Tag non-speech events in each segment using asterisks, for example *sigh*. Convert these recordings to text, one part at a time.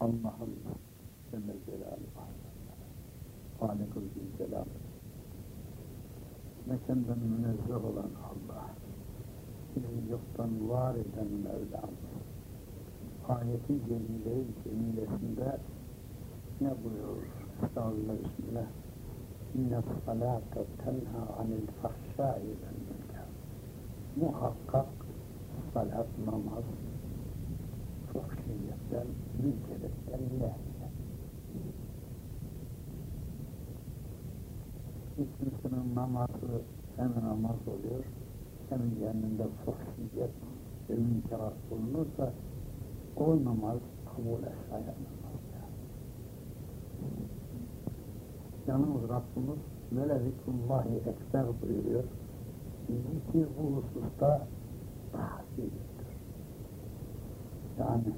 Allah'ın Celle Celaluhu. Halikul Zülcelal Mekandan münezzeh olan Allah. İlmi yoktan var eden Mevlam. Ayeti cemile cemilesinde ne buyurur? Estağfirullah Bismillah. İnne salate tenha anil fahşai vel münker Muhakkak salat, namaz fuhşiyetten, münkeretten nehyer. Bir kimsenin namazı hem namaz oluyor, hem yanında fuhşiyet ve münkerat bulunursa o namaz kabul sayılmaz. Yalnız Rabbimiz böyle zikrullahi ekber buyuruyor. Zikir bu hususta büyüktür. Yani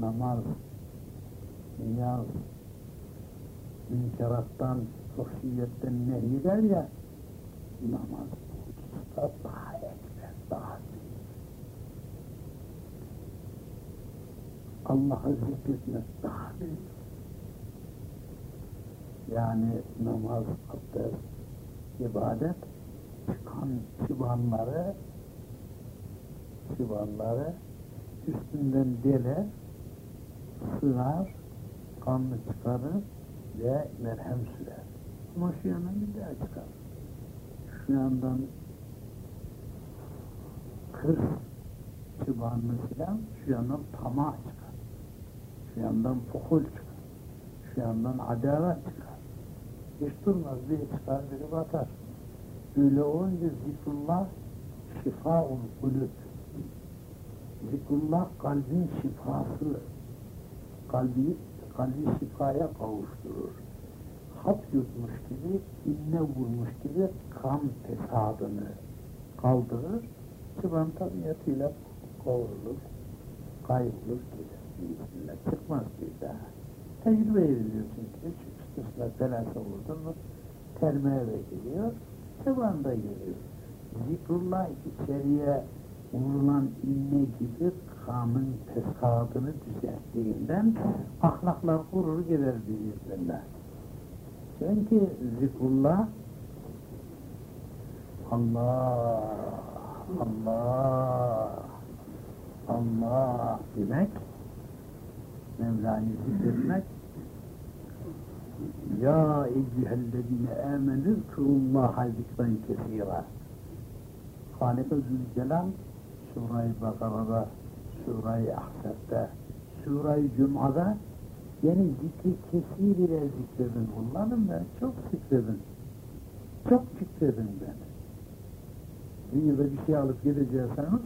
namaz, niyaz, münkerattan, fuhşiyetten nehyeder ya, namaz hususta daha ekber, daha büyük. Allah'ı zikretmek daha büyük. Yani namaz, abdest, ibadet çıkan çıbanları çıbanları üstünden deler, sığar, kanını çıkarır ve merhem sürer. Ama şu yandan bir daha çıkar. Şu yandan kır çıbanını filan, şu yandan tamah çıkar. Şu yandan fuhul çıkar. Şu yandan adalet çıkar. Hiç durmaz, biri çıkar, biri batar. Öyle olunca zikrullah şifaul kulüp. Zikrullah kalbin şifası. Kalbi, kalbi şifaya kavuşturur. Hap yutmuş gibi, inne vurmuş gibi kan fesadını kaldırır. Çıban tabiatıyla kavrulur, kaybolur. Bismillah. Çıkmaz bir daha. Tecrübe ediliyorsun ki üç üstüne belası vurdun mu termeye de geliyor, çıban da geliyor. Zikrullah içeriye vurulan inne gibi kanın fesadını düzelttiğinden ahlaklar kurur gider biiznillah. Çünkü zikrullah Allah, Allah, Allah demek, Mevla'yı zikretmek, Ya eyyühellezine amenü zkurullaha zikren kesira. Halik-i Zülcelal Sure-i Bakara'da, Sure-i Ahzab'da, Sure-i Cuma'da yani zikri kesir ile zikredin. Kullanın ben, çok zikredin. Çok zikredin ben. Dünyada bir şey alıp gidecekseniz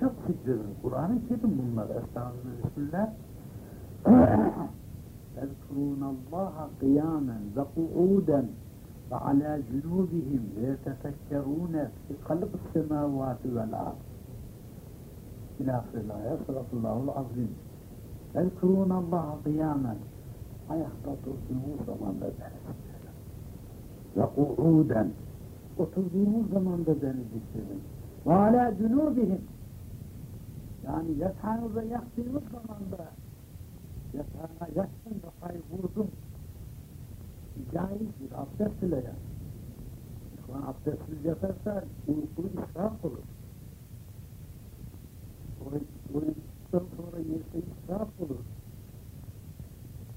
çok zikredin. Kur'an-ı Kerim bunlar. Estağfurullah, Bismillah. يذكرون الله قياما وقعودا وعلى جنوبهم ويتفكرون في خلق السماوات والأرض İlâfirlâh, esrafillâhul azim. Elkûnallâh kıyâmen. Ayakta durduğumuz zaman da beni Ve ku'uden. Oturduğumuz zaman da beni zikredin. Ve alâ cunûbihim. Yani yatağınıza yattığınız zaman da yatağına yattın kafayı vurdum. Caizdir, abdest ile yat. İkvan abdestsiz yatarsa uyku israf olur. Uyuduktan sonra yerse israf olur.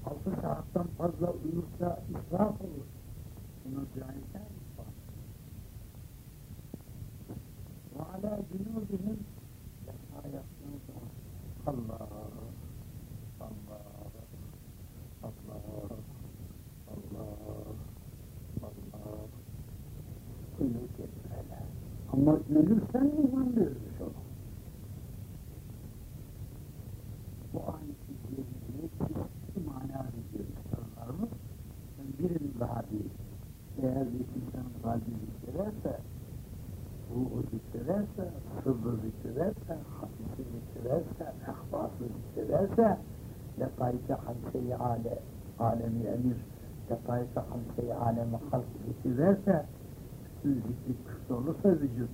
Altı saatten fazla uyursa israf olur. Caiz değil mi? Ve alâ cunûbihim yatağa yattığınız zaman Allah Allah, Allah, Allah, Allah. Uyur kelimeler. Ama ölürsen iman verilmiş olur. Bu ayeti cebini çeşitli mana veriyor insanlarımız. Birini daha değil. Eğer bir insanın kalbi zikrederse, ruhu zikrederse, sırrı zikrederse, hadisi zikrederse, ehbası zikrederse, letaike hamse-i ale, alemi emir, letaike hamse-i alemi halk zikrederse, zikri küfür olursa vücut,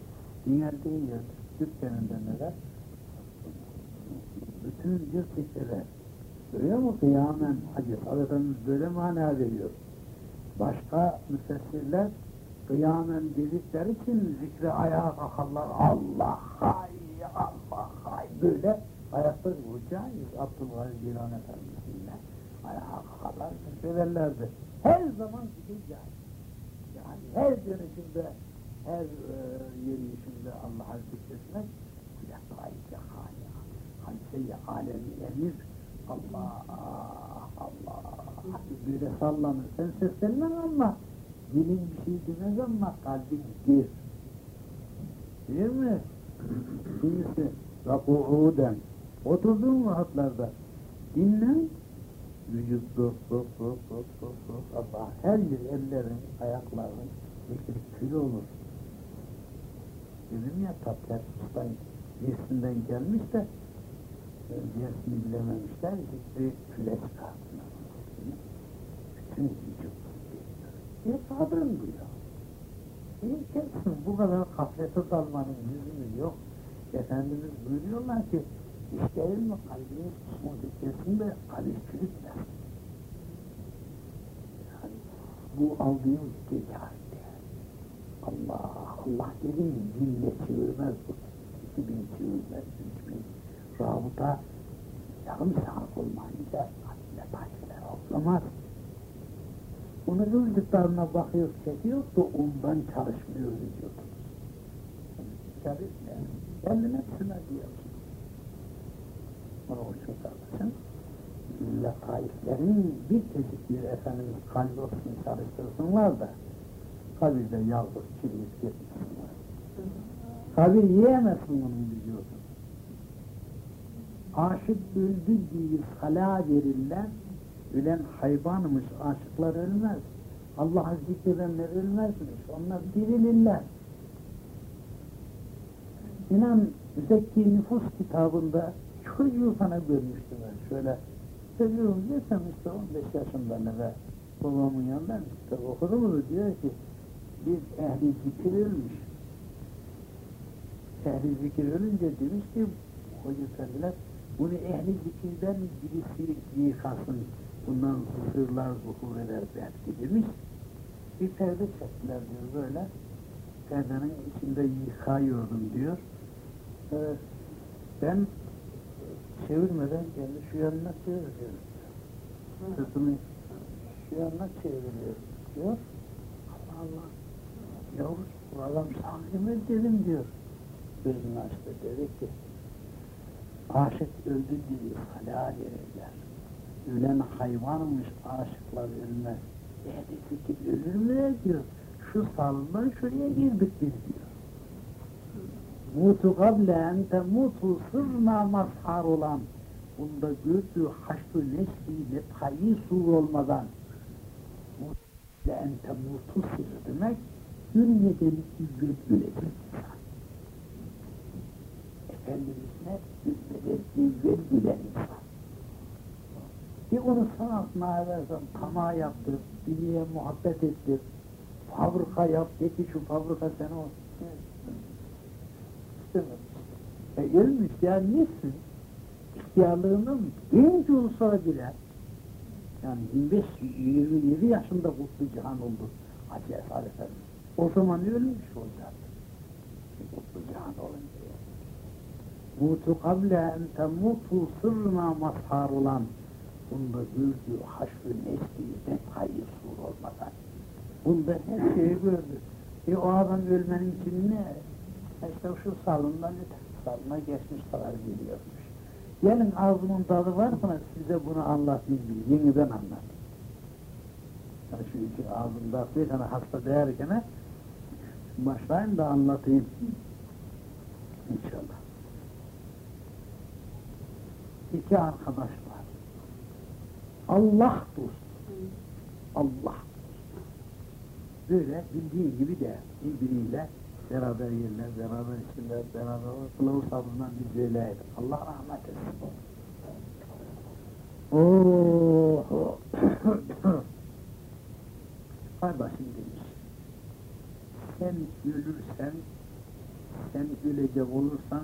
dünya değil ya, dükkanında neler? Bütün vücut zikreder. Görüyor musun? Kıyamen Hacı Efendimiz böyle mana veriyor. Başka müfessirler kıyamen dedikleri için zikre ayağa kalkarlar. Allah hay, Allah hay böyle ayakta duracağız. Abdülkadir Gilani Efendimiz'le ayağa kalkarlar, zikrelerlerdi. Her zaman zikireceğiz. Yani her dönüşünde, her e, yürüyüşünde Allah'a zikretmek kulakayı hâlâ. Hamse-i alemi. Allah, Allah. Böyle sallanır. Sen seslenmen ama dilin bir şey demez ama kalbin bir. Değil mi? Kimisi raku'uden oturduğun vakitlarda dinlen vücut dur dur dur dur dur dur Allah her yer ellerin ayakların zikri kül olur. Dedim ya tatlar ustayım birisinden gelmiş de dersini bilememişler zikri küle çıkarttılar. Vücut bir ya. Bir kesin bu kadar gaflete dalmanın lüzumu yok. Efendimiz buyuruyorlar ki işte mi kalbiniz kısmı kesin de çürütmez. Yani bu aldığım zikârde. Allah, Allah dedim dille çevirmez bu. İki bin çevirmez, üç bin. Rabıta yarım saat olmayınca kalbine taşlar olmaz. Onu vücutlarına bakıyor, çekiyor da ondan çalışmıyor vücudumuz. Çalışmıyor. Kendine şuna diyorsun. Onu için kardeşim, letaiflerin bir çeşit bir Efendimiz kalbi olsun çalıştırsınlar da kabirde yalnız çürüyüp gitmesinler. Kabir yiyemezsin onun vücudunu. Aşık öldü diye hala verirler, ölen hayvanmış, aşıklar ölmez. Allah'ı zikredenler ölmezmiş, onlar dirilirler. İnan Zeki Nüfus kitabında çocuğu sana görmüştüm ben şöyle. Çocuğum desem işte 15 yaşında ne be babamın yanından kitap okudu mu diyor ki bir ehli zikir ölmüş. Ehli zikir ölünce demiş ki hoca efendiler bunu ehli zikirden birisi yıkasın. Bundan sırlar zuhur eder belki demiş. Bir perde çektiler diyor böyle. Perdenin içinde yıkayıyordum diyor. Ee, ben çevirmeden kendi şu yanına çeviriyorum. Sırtımı şu yanına çeviriyorum diyor. Allah Allah. Yavuz bu adam sahi mi dedim diyor. Gözünü açtı dedi ki aşık öldü diye hala verirler. Ölen hayvanmış aşıklar ölmez. Ehli fikir ölür diyor. Şu salondan şuraya girdik biz diyor. Mutu kable ente mutu sırna mazhar olan bunda gördüğü haşru nesli letayı sur olmadan mutu ente mutu sır demek ölmeden üvvet ölecek insan. Efendimiz'e ölmeden üvvet ölen. Bir onu sanatına eversen tamah yaptır, dünyaya muhabbet ettir, fabrika yap, de ki şu fabrika sen. İstemez. E ölmüş ya nesin? İhtiyarlığının genç olsa bile yani 25 27 yaşında kutlu cihan oldu Hacı Esad Efendi. O zaman ölmüş olacaktı. Kutlu cihan olunca. Mutu kable en temutu sırrına mazhar olan bunda gördüğü haşr-ı nesli detayı sur olmadan bunda her şeyi gördü. E o adam ölmenin için ne? İşte şu salondan öteki salona geçmiş kadar biliyormuş. Gelin ağzımın tadı var mı size bunu anlatayım yeniden anlatayım. Yani şu iki ağzımda bir tane hasta değerken başlayayım da anlatayım. İnşallah. İki arkadaş. Allah dostu. Allah. Böyle bildiğin gibi de birbiriyle beraber yerler, beraber içirler, beraber kılavuz sabrından biz böyleydik. Allah rahmet etsin. Oh! *coughs* Kardeşim demiş, sen ölürsen, sen ölecek olursan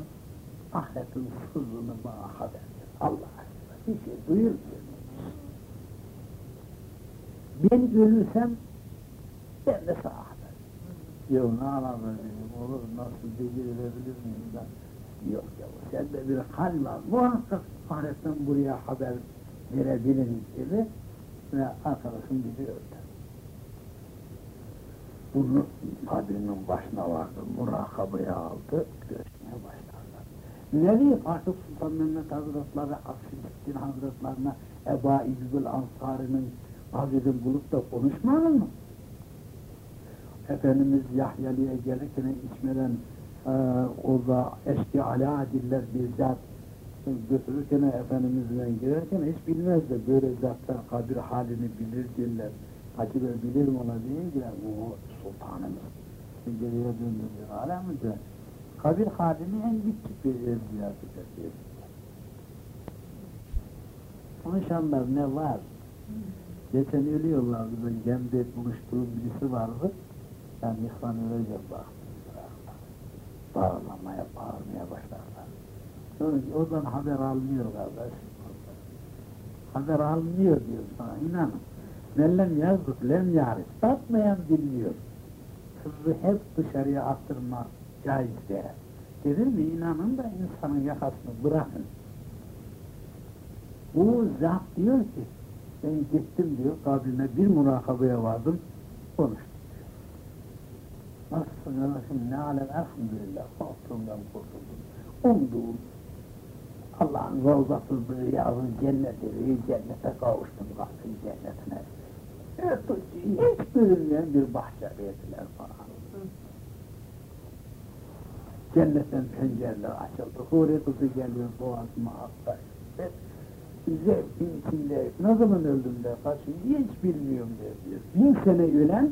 ahiretin sırrını bana haber ver. Allah aşkına. Bir şey duyulmuyor. Ben ölürsem ben de sağ haber. Yok ne alakası olur, nasıl becerilebilir miyim ben? Yok ya, sende bir hal var. Muhakkak ahiretten buraya haber verebiliriz dedi ve arkadaşım bizi öldü. Bunu kabrinin başına vardı, murakabaya aldı, görüşmeye başladılar. Nereye Fatih Sultan Mehmet Hazretleri, Akşeddin Hazretlerine Eba İzgül Ansari'nin Hazreti bulup da konuşmayalım mı? Efendimiz Yahya'lıya gelirken içmeden e, orada eski ala diller bizzat götürürken Efendimizle girerken hiç bilmez de böyle zatlar kabir halini bilir diller. Acaba bilir mi ona deyince o sultanımız. Geriye döndürüyor aleminde. Kabir halini en küçük bir yer ziyaret eder. Konuşanlar ne var? Geçen ölüyorlardı ben Gem'de buluştuğum birisi vardı. Ben ihvan öyle baktım. Bağırmaya, bağırmaya başlarlar. Sonra oradan haber almıyor kardeş. Haber almıyor diyor sana inanın. Mellem yazdık, lem yarif. Tatmayan bilmiyor. Kızı hep dışarıya attırmak caiz değil. Dedim mi inanın da insanın yakasını bırakın. Bu zat diyor ki, ben gittim diyor, kabrine bir murakabaya vardım, konuştum. Nasılsın kardeşim, ne alem, elhamdülillah, korktuğumdan kurtuldum. Umduğum, Allah'ın rovzasızlığı yazın cenneti, cennete kavuştum, kalktım cennetine. Evet, hiç görünmeyen bir bahçe verdiler falan. Cennetten pencereler açıldı, huri kızı geliyor boğazıma hasta. Zevkin içinde, ne zaman öldüm de kaçın, hiç bilmiyorum diyor. Bin sene ölen,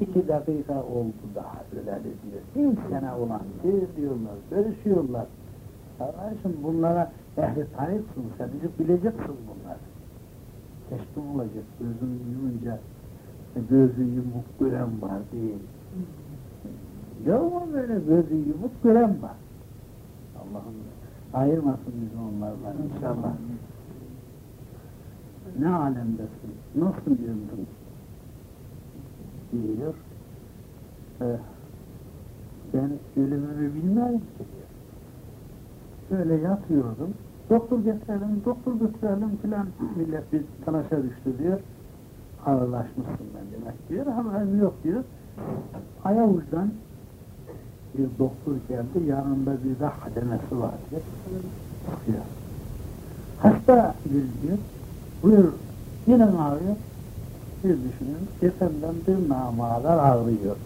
iki dakika oldu daha öleli diyor. Bin sene olan diyorlar, görüşüyorlar. Kardeşim bunlara ehli tarifsin, sen bileceksin bunları. Teşkim olacak, gözünü yumunca gözü yumuk gören var değil. Yok mu böyle gözü yumuk gören var? Allah'ım ayırmasın bizi onlardan inşallah. Ne alemdesin, nasıl yürüdün? diyor. Ee, ben ölümümü bilmiyorum ki. Böyle yatıyordum. Doktor getirelim, doktor götürelim filan millet bir talaşa düştü diyor. Ağırlaşmışsın ben demek diyor. Haberim yok diyor. Ayavuç'tan bir doktor geldi. Yanında bir de hademesi var diyor. Bakıyor. Hasta diyor. Buyur. Yine ağrıyor. Bir düşünün. Efendim bir namalar ağrıyor.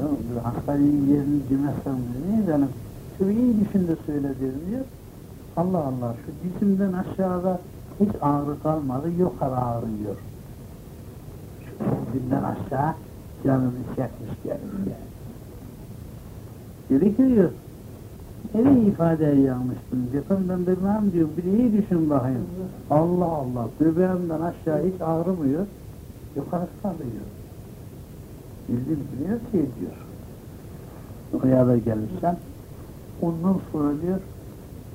Yok, hastanın yerini demezsem niye canım? Şu iyi düşün de söyle diyor. Allah Allah şu dizimden aşağıda hiç ağrı kalmadı, yukarı ağrıyor. Şu dizimden aşağı canımı çekmiş gelmiş. Dedi ki diyor, nereye ifadeyi yanlıştın? Yakından bilmem diyor, bir iyi düşün bakayım. Allah Allah, göbeğimden aşağı hiç ağrımıyor, yukarı kalıyor. Bildim biliyor ki diyor. Oraya da gelmişsen. Ondan sonra diyor,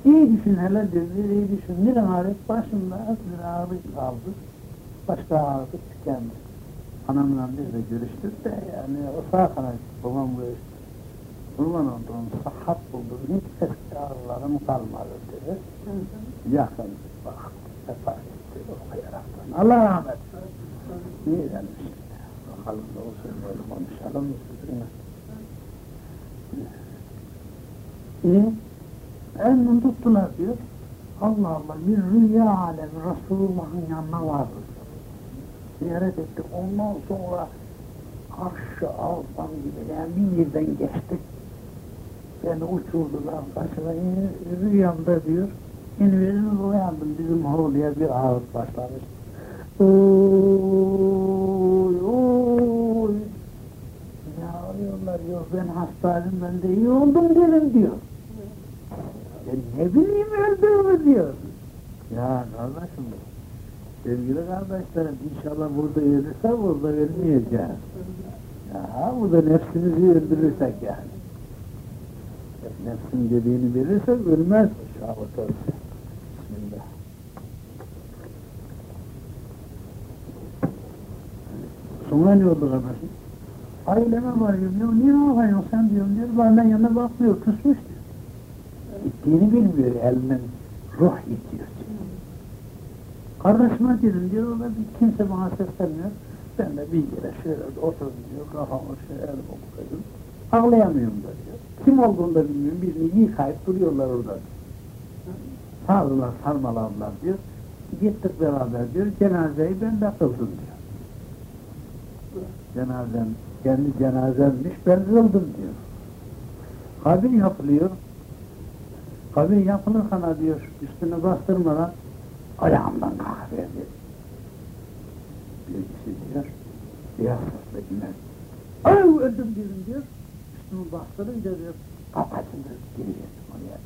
iyi düşün hele diyor, bir iyi düşün. Bir ağrı başında bir ağrı kaldı. Başka ağrı tükendi. Anamla biz de görüştük de yani o sağ kanal babam görüştü. Kurban olduğum sıhhat buldum, hiç eski ağrılarım kalmadı dedi. Yakın bak, vefat etti okuyaraktan. Allah rahmet eylesin. Niye demiş? Bakalım da o sözleri konuşalım? İyi. Elinden tuttular diyor. Allah Allah bir rüya alemi Resulullah'ın yanına vardı. Ziyaret ettik. Ondan sonra karşı alsam gibi yani bir yerden geçtik. Beni uçurdular başına. Rüyamda diyor. Yeni verin uyandım. Bizim Holu'ya bir ağıt başlamış. Oy oy. Ne ağrıyorlar diyor. Ben hastaydım ben de iyi oldum dedim diyor. Ben ne bileyim öldüğümü diyor. Ya kardeşim sevgili kardeşlerim inşallah burada ölürse burada ölmeyeceğiz. Ya burada nefsimizi öldürürsek yani. Nefsin dediğini verirse ölmez. Şahvat olsun. Bismillah. Sonra ne oldu kardeşim? Aileme varıyorum ya, niye bakıyorsun sen diyorum diyor, benden yanına bakmıyor, küsmüş diyor. Gittiğini bilmiyor, elinden ruh itiyor diyor. Kardeşime dedim diyor, o da bir kimse bana seslenmiyor. Ben de bir yere şöyle oturdum diyor, kafamı şöyle elime koydum. Ağlayamıyorum da diyor. Kim olduğunu da bilmiyorum, birini yıkayıp duruyorlar orada. Sardılar, sarmaladılar diyor. Gittik beraber diyor, cenazeyi ben de kıldım diyor. Cenazem, kendi cenazemmiş, ben kıldım diyor. Kabir yapılıyor. Kabir yapılırken diyor, üstüne bastırmadan ayağımdan kalkıverdi. Birisi diyor, beyaz sesle iner. Ay öldüm dedim diyor. Üstümü bastırınca diyor, kafasını geri verdim oraya.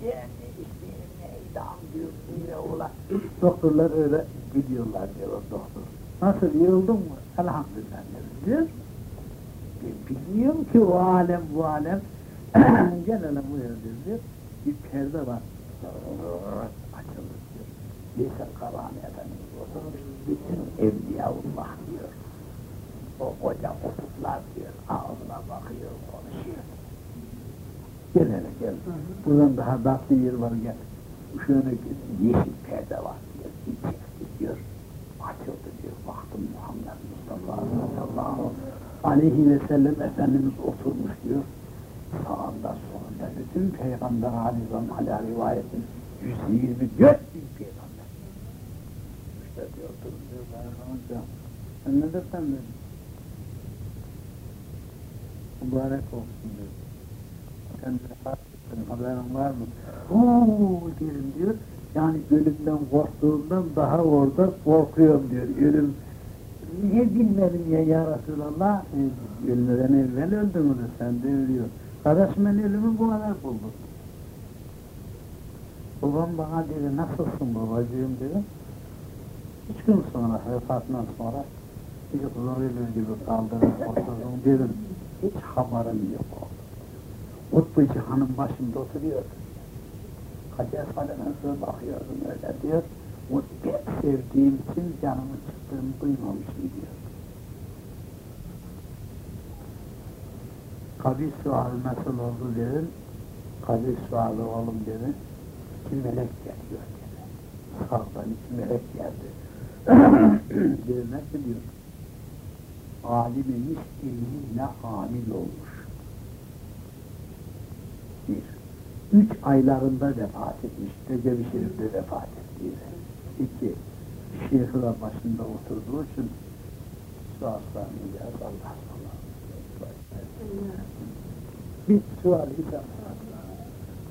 Kendi isteğim neydam diyor, yine ulan. Doktorlar öyle gidiyorlar diyor doktor. Nasıl yığıldın mı? Elhamdülillah diyor. Bilmiyorum ki o alem bu alem. *clears throat* Gel hele buyur diyor. Bir perde var. Veysel Karani Efendimiz oturmuş. Bütün Evliyaullah diyor. O koca kutuplar diyor. Ağzına bakıyor, konuşuyor. Gel hele gel. Buradan daha tatlı yer var gel. Şöyle yeşil perde var diyor. İçerisi diyor. Açıldı diyor. Baktım Muhammed Mustafa sallallahu aleyhi ve sellem Efendimiz oturmuş diyor. Sağında solunda bütün Peygamber Aleyhisselam hala rivayetin 124 bin peygamber. İşte diyor oturun diyor. Bayram Sen ne dersen dedim. Mübarek olsun diyor. Sen vefat ettin haberin var mı? Ooo derim diyor. Yani ölümden korktuğumdan daha orada korkuyorum diyor. Ölüm niye bilmedim ya ya Resulallah? E, ölmeden evvel öldüm onu sen de ölüyor. Kardeşim ben ölümü bu kadar buldum. Babam bana dedi nasılsın babacığım dedi. Üç gün sonra vefatından sonra bir zor ölür gibi kaldırıp oturdum dedim. Hiç haberim yok oldu. Utbu Cihan'ın başında oturuyordu. Hacer Salem'e bakıyordum öyle diyor. O pek sevdiğim için canımı çıktığını duymamışım diyor. Kabir sualı nasıl oldu dedim. Kabir sualı oğlum dedi. İki melek geliyor dedi. Sağdan iki melek geldi. Dedi nasıl diyor. Alim imiş ilminle amil olmuş. Bir. Üç aylarında vefat etmiş. Recep-i Şerif'te vefat ettiydi. İki. Şeyh'la başında oturduğu için suaslarını yaz Allah Allah. Bir sual hicam.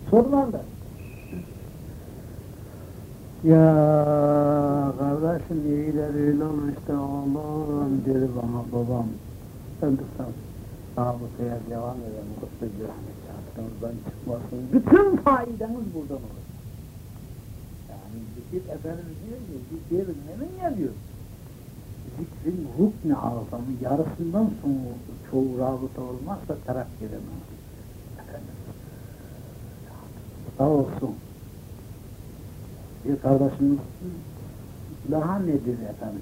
Sorularla. Ya kardeşim iyiler öyle olmuş da oğlum dedi bana babam. Öldükten Rabıtaya devam edelim. Kutlucu rahmet çarptığımızdan çıkmasın. Bütün faydanız buradan olur. Yani zikir Efendimiz diyor ki zikir nemin ya diyor. Zikrin rukni azamı yarısından sonra çoğu rabıta olmazsa terakki edemez. Efendimiz. Sağ olsun. Bir kardeşimiz daha nedir efendim?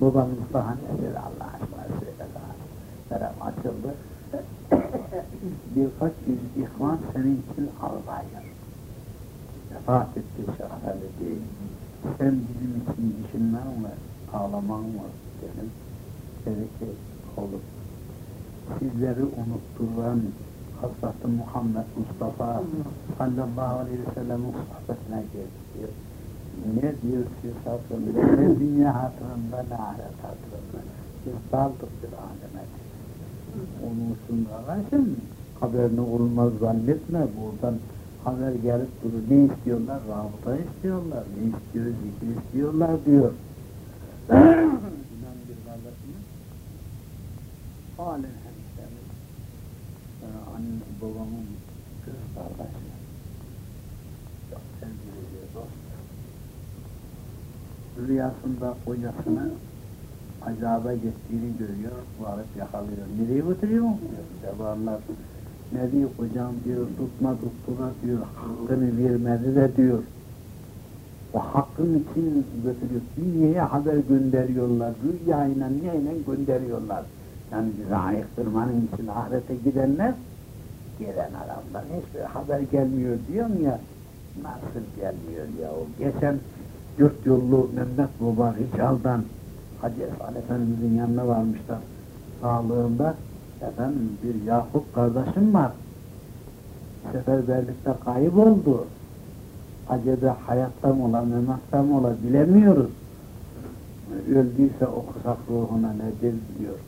Babanız daha nedir Allah aşkına söyle daha. Merhaba açıldı. *clears throat* Birkaç yüz ihvan senin için ağlayır. Vefat etti Şahane değil. Sen bizim için düşünmen mi, ağlaman mı dedim. Dedi ki, oğlum, sizleri unutturan Hazreti Muhammed Mustafa sallallahu aleyhi ve sellem'in sohbetine geldi diyor. Ne diyor siz hatırında, ne dünya hatırında, ne ahiret hatırında. Biz daldık bir aleme. Onun için haberini olmaz zannetme buradan haber gelip durur. Ne istiyorlar? Rabıta istiyorlar. Ne istiyor? Zikir istiyorlar diyor. *clears throat* İnan bir kardeşimiz halen hemşerimiz e, anne babamın kız kardeşi çok sevgili bir dost rüyasında kocasını azaba gittiğini görüyor, varıp yakalıyor. Nereye götürüyor? diyor. Sevarlar Ne diyor hocam diyor, tutma tuttu da diyor, hakkını vermedi de diyor. O hakkın için götürüyor. Dünyaya haber gönderiyorlar, rüyayla neyle gönderiyorlar. Yani bizi ayıktırmanın için ahirete gidenler, gelen adamdan hiçbir haber gelmiyor diyorum ya, nasıl gelmiyor ya o. Geçen dört yollu Mehmet Baba Rical'dan Hacı Esad Efendimizin yanına varmışlar sağlığında. Efendim bir Yakup kardeşim var. Seferberlikte kayboldu. Acaba hayatta mı ola, mematta mı ola bilemiyoruz. Öldüyse okusak ruhuna nedir diyor.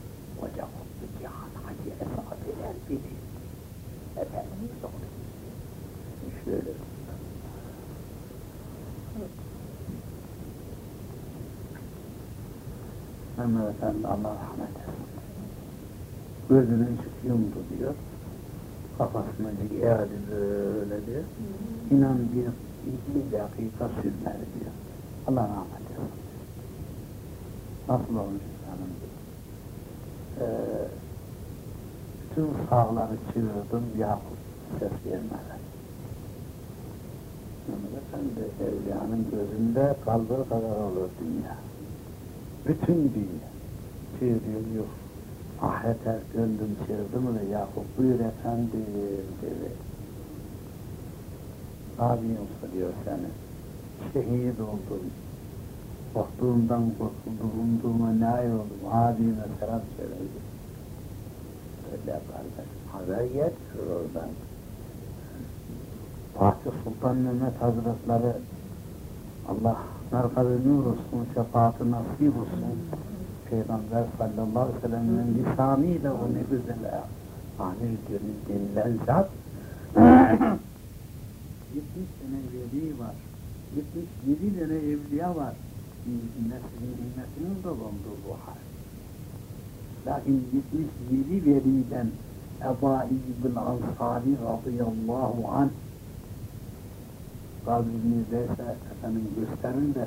Hoca Kutlu Cihan Hacı Esad Efendi. Efendimiz onu Şöyle Mehmet Efendi Allah rahmet eylesin. Gözünü yumdu diyor. Kafasını eğadi böyle diyor. İnan bir iki dakika sürmedi diyor. Allah rahmet eylesin. Nasıl olmuş insanım? Ee, bütün sağları çevirdim Yakup ses vermedi. Mehmet Efendi evliyanın gözünde kaldığı kadar olur dünya. Bütün dünya. Çeviriyor yok. Ahirete döndüm çevirdim ve Yakup buyur efendim dedi. Abin diyor seni. Şehit oldum. Korktuğumdan korkuldum, umduğuma nail oldum. Abime selam söyledi. Öyle kardeş. Haber getiriyor oradan. Fatih Sultan Mehmet Hazretleri Allah merhabi nur olsun, şefaatı nasip olsun. Peygamber sallallahu aleyhi ve sellem'in lisanıyla o ne güzel amir denilen zat *clears throat* 70 sene veli var. 77 tane evliya var. Neslin nimetinin dolunduğu bu hal. Lakin 77 veliden Ebu İbn Ansari radıyallahu anh kalbinizdeyse efendim gösterin de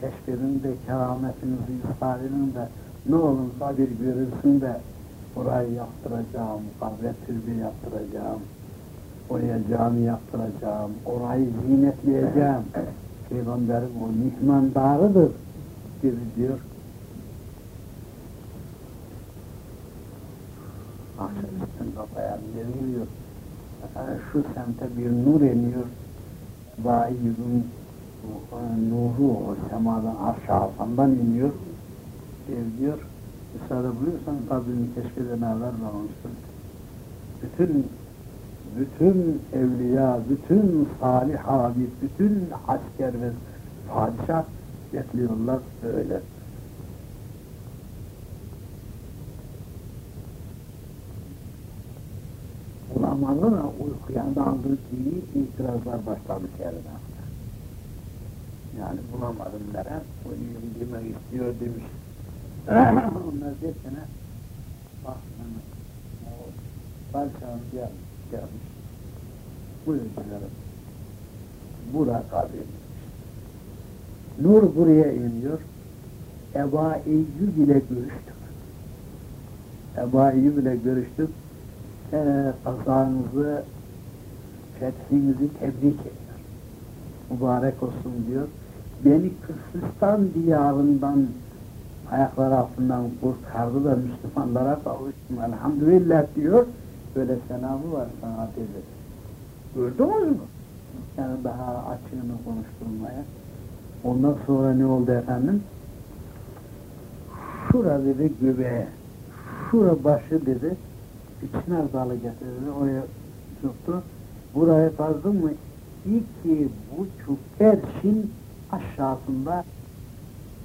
keşfedin de kerametinizi ifade edin de ne olursa bir görülsün de orayı yaptıracağım, kabre türbe yaptıracağım, oraya cami yaptıracağım, orayı zinetleyeceğim. Peygamberin o mihmandarıdır gibi diyor. Akşam üstün kafaya geliyor. Şu semte bir nur iniyor. Vahiyyudun nuru semadan aşağısından iniyor. Ev diyor. Müsaade buyursan kabrini keşfedene haber vermişsin. Bütün bütün evliya, bütün salih abid, bütün asker ve padişah bekliyorlar öyle. Ulamalara uykuya daldığı gibi itirazlar başlamış yerine. Yani bulamadım deren, uyuyum demek istiyor demiş. *laughs* Onlar desene, bak Mehmet, padişahım gel, gelmiş. Buyur dilerim. Bura kabirmiş. Nur buraya iniyor. Eba Eyyub ile görüştük. Eba Eyyub ile görüştük. Ee, kazanızı, fethinizi tebrik ediyor. Mübarek olsun diyor. Beni Kırgızistan diyarından ayaklar altından kurtardı da Müslümanlara kavuştum. Elhamdülillah diyor. Böyle selamı var sana dedi. Gördünüz mü? Yani daha açığını konuşturmaya. Ondan sonra ne oldu efendim? Şura dedi göbeğe, şura başı dedi, çınar dalı getirdi, oraya tuttu. Buraya kazdım mı iki buçuk erşin aşağısında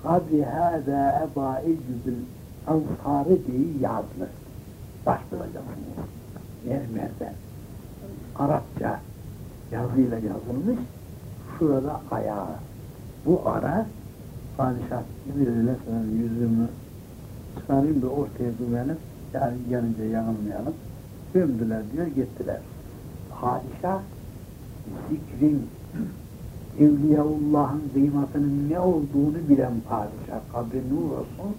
Kabri hâdâ ebâ eccübül ansarı diye yazdı. Başlayacaksınız. Mermerden. Arapça yazıyla yazılmış. Şurada ayağı. Bu ara padişah gibi yüzümü çıkarayım da ortaya güvenip yani gelince yanılmayalım. Gömdüler diyor gittiler. Padişah zikrin Evliyaullah'ın kıymetinin ne olduğunu bilen padişah, kabri nur olsun.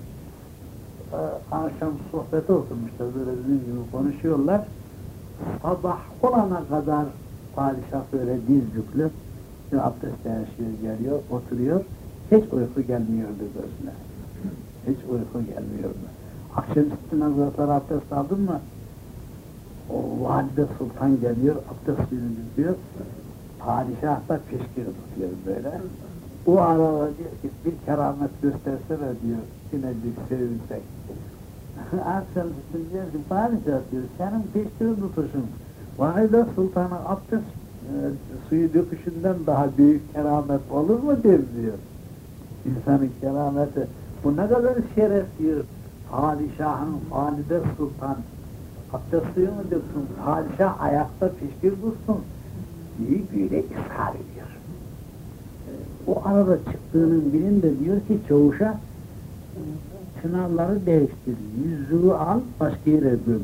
Ee, akşam sohbete oturmuşlar, böyle bizim gibi konuşuyorlar. sabah olana kadar padişah böyle diz yüklü bir abdest yaşıyor geliyor, oturuyor. Hiç uyku gelmiyordu gözüne. Hiç uyku gelmiyordu. Akşamüstü nazarlar abdest aldın mı? O valide sultan geliyor, abdest suyunu diyor. Padişah da pişkiri tutuyor böyle. O arada diyor ki bir keramet göstersene diyor. Yine bir sevinsek. *laughs* Akşamüstü diyor ki padişah diyor senin pişkiri tutuşun. Valide sultana abdest e, suyu döküşünden daha büyük keramet olur mu der diyor. İnsanın kerameti. Bu ne kadar şeref diyor. Padişahın, valide sultan abdest suyu mu döksün, padişah ayakta pişkir dursun. Büyük böyle ishar ediyor. O arada çıktığının birinde diyor ki çavuşa çınarları değiştir, yüzüğü al, başka yere göm.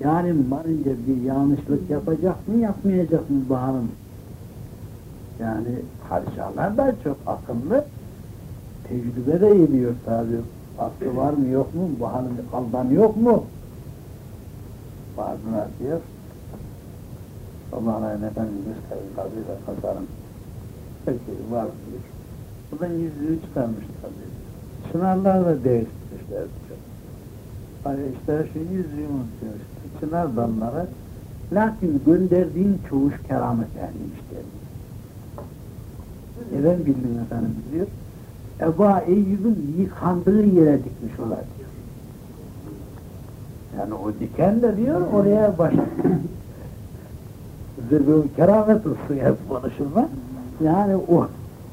Yani varınca bir yanlışlık yapacak mı, yapmayacak mı bakalım. Yani padişahlar da çok akıllı, tecrübe de geliyor tabi. Aklı var mı yok mu, bakalım aldan yok mu? Bazılar diyor, Allah'ın efendim gösterin tabiyle kazarım. Peki var diyor. Buradan yüzüğü çıkarmış tabi. Çınarlar da değiştirmişler diyor. Hani işte şu yüzüğü unutuyor işte. Çınar dalları. Lakin gönderdiğin çavuş keramet ehliymiş diyor. Neden bildin efendim diyor. Eba Eyyub'un yıkandığı yere dikmiş olar diyor. Yani o diken de diyor oraya baş *laughs* zırhı keramet olsun hep konuşulma. Yani o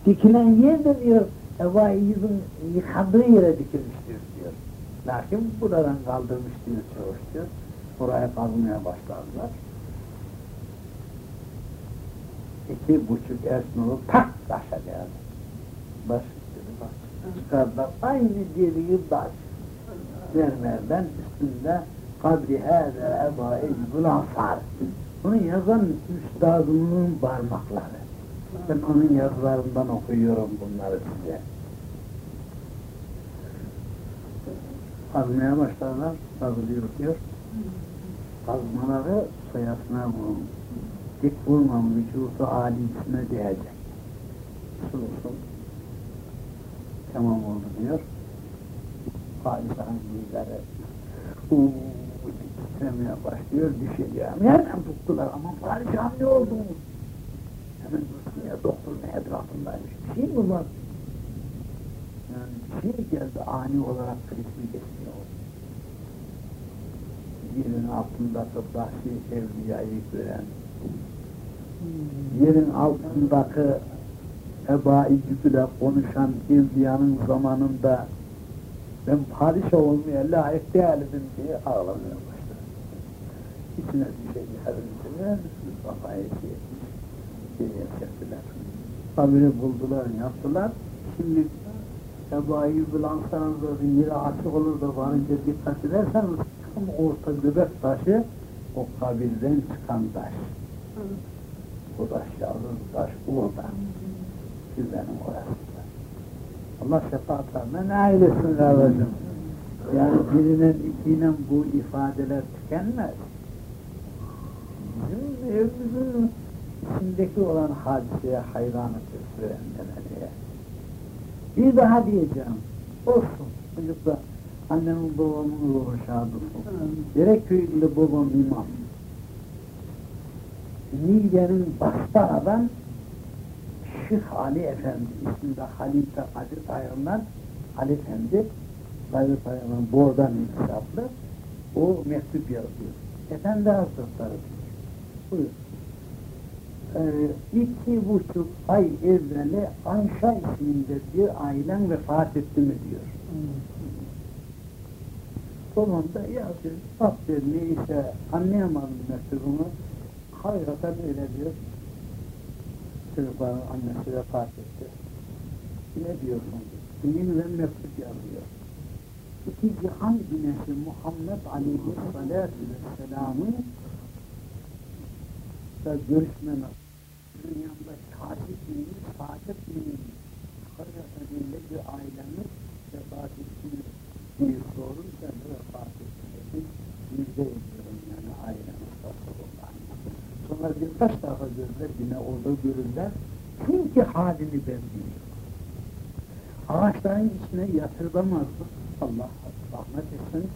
dikilen yer de diyor Eba Eyyub'un yıkandığı yere dikilmiştir diyor. Lakin buradan kaldırmış diyor çavuş. Buraya kazmaya başladılar. İki buçuk esn olup tak taşa geldi. Baş üstüne bak. Çıkardılar. Aynı deliği baş. Mermerden üstünde kabri hâze eba eyyubul ansar. Bunu yazan üstadımın parmakları. Ben onun yazılarından okuyorum bunları size. Kazmaya başlarlar, kazılıyor diyor. Kazmaları soyasına vurun. Dik vurmam, vücudu âlisine değecek. Usul usul. Tamam oldu diyor. Padişahın yüzleri uuu titremeye başlıyor, düşeceğim. Hemen tuttular, aman padişahım ne oldu? Hemen tutmaya, doktor ne etrafındaymış. Bir şey mi var? Yani bir şey geldi ani olarak ritmi geçmiyor. Yerin altındaki vahşi evliyayı gören, yerin altındaki Ebu ile konuşan evliyanın zamanında ben padişah olmaya layık değilim diye ağlamaya başladı. İçine bir şey herindiler, kafayı şey çektiler. Kabiri buldular, yaptılar. Şimdi Ebu Eyyub-ül Ansar'ın yeri açık olur da varınca dikkat ederseniz tam orta göbek taşı o kabirden çıkan taş. O taş yalnız taş orada. Güzelim orasında. Allah şefaatlerine ne eylesin kardeşim. Yani birinin ikiyle bu ifadeler tükenmez. Bizim evimizin içindeki olan hadiseye hayranıdır sürenlemeliye. Bir daha diyeceğim. Olsun. Çocuklar annemin babamın ruhu şad olsun. Gerek köyünde babam imam. Niğde'nin Bastara'dan Şeyh Ali Efendi isminde Halife Kadir Tayır'dan Ali Efendi Kadir Tayır'dan Bordan intisaplı o mektup yazıyor. Efendi Hazretleri buyur. Ee, iki buçuk ay evveli Ayşe isminde bir ailen vefat etti mi diyor. Babam da yazıyor. Bak diyor neyse anlayamadım mektubunu. Hakikaten öyle diyor. Çocukların annesi vefat etti. Ne diyorsun? Yeniden mektup yazıyor. İki cihan güneşi Muhammed Aleyhisselatü Vesselam'ın da görüşme dünyamda katip miyim, saadet miyim? Hakikaten bir ailemiz vefat etti diye sorunca da vefat etti. Yüzde ediyorum yani ailemiz Resulullah. Çünkü halini ben biliyorum. Ağaçların içine yatırılamazdı. Allah rahmet etsin.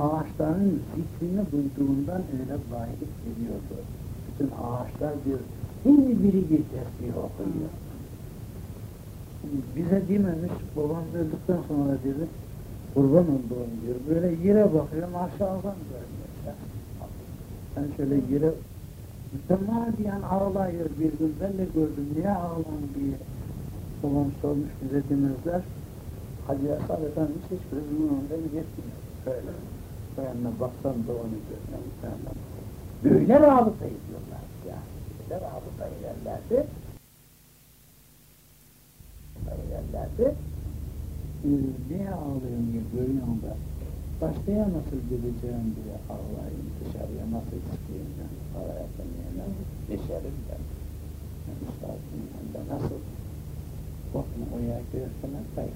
Ağaçların zikrini duyduğundan öyle gayet geliyordu. Bütün ağaçlar bir, her biri bir tesbih okuyor. Bize dememiş, babam öldükten sonra dedi, kurban olduğum diyor, böyle yere bakıyorum aşağıdan görüyor. Ben şöyle yere, mütemadiyen ağlıyor bir gün, ben de gördüm, niye ağlan diye. Babam sormuş bize demezler, Hacı Esad Efendimiz hiçbir zaman önünden geçmiyor. Öyle. O yanına baksan da onu bu yandan. Böyle rabıta ediyorlar yani. Böyle rabıta ederlerdi. Ederlerdi. Ee, niye ağlıyorum diye görüyorum da başkaya nasıl gideceğim diye ağlayayım dışarıya nasıl paraya Yani üstadın yanında nasıl korkma o yer göğsüne kayıp.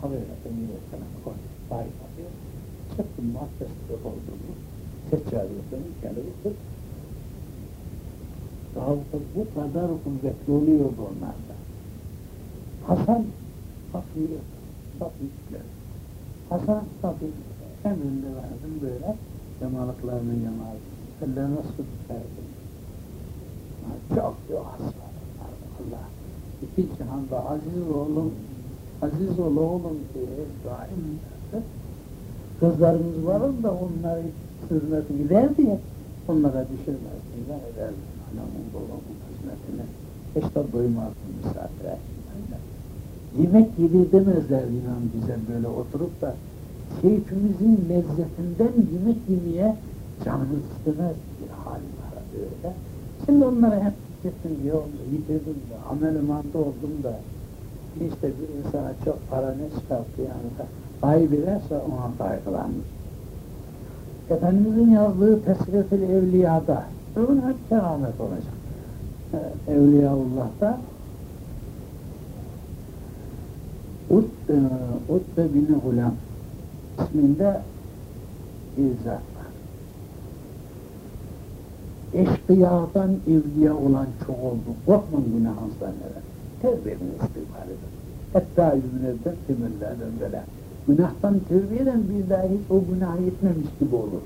Havayla beni yokana koy, bari bakıyor. Çıktım mahkesinde olduğumu, seçarıyor beni, kendi tut. Daha bu kadar kuvvetli oluyordu onlarda. Hasan bakıyor, bakıyor. Hasan bakıyor, emrinde verdim böyle, yamalıklarını yamardım. Ellerine su tutardım. Çok duası var Allah. İki cihanda aziz oğlum, aziz ol oğlum diye daim ederdi. Kızlarımız varır da onları hizmeti gider diye onlara düşürmez diye ederdim. Anamın babamın hizmetine. İşte doymazdım misafire. Yemek yedir demezler inan bize böyle oturup da keyfimizin lezzetinden yemek yemeye canımız istemez bir hal var öyle. Şimdi onlara hep gittim diye oldu, yitirdim de, amel mantı oldum da, işte bir insana çok para ne çıkarttı yani da, kaybederse ona kaygılanmış. Efendimizin yazdığı Tesirefil Evliya'da, bunun hep keramet olacak. Ee, Evliyaullah'ta e, Utbe bin Gulam isminde bir zat. Eşkıyadan evliya olan çok oldu. Korkmayın günahınızdan neler. Tevbenin istiğfar edin. Hatta yüzünüzden temellerden böyle. Günahtan tevbe eden bir daha o günah etmemiş gibi olur.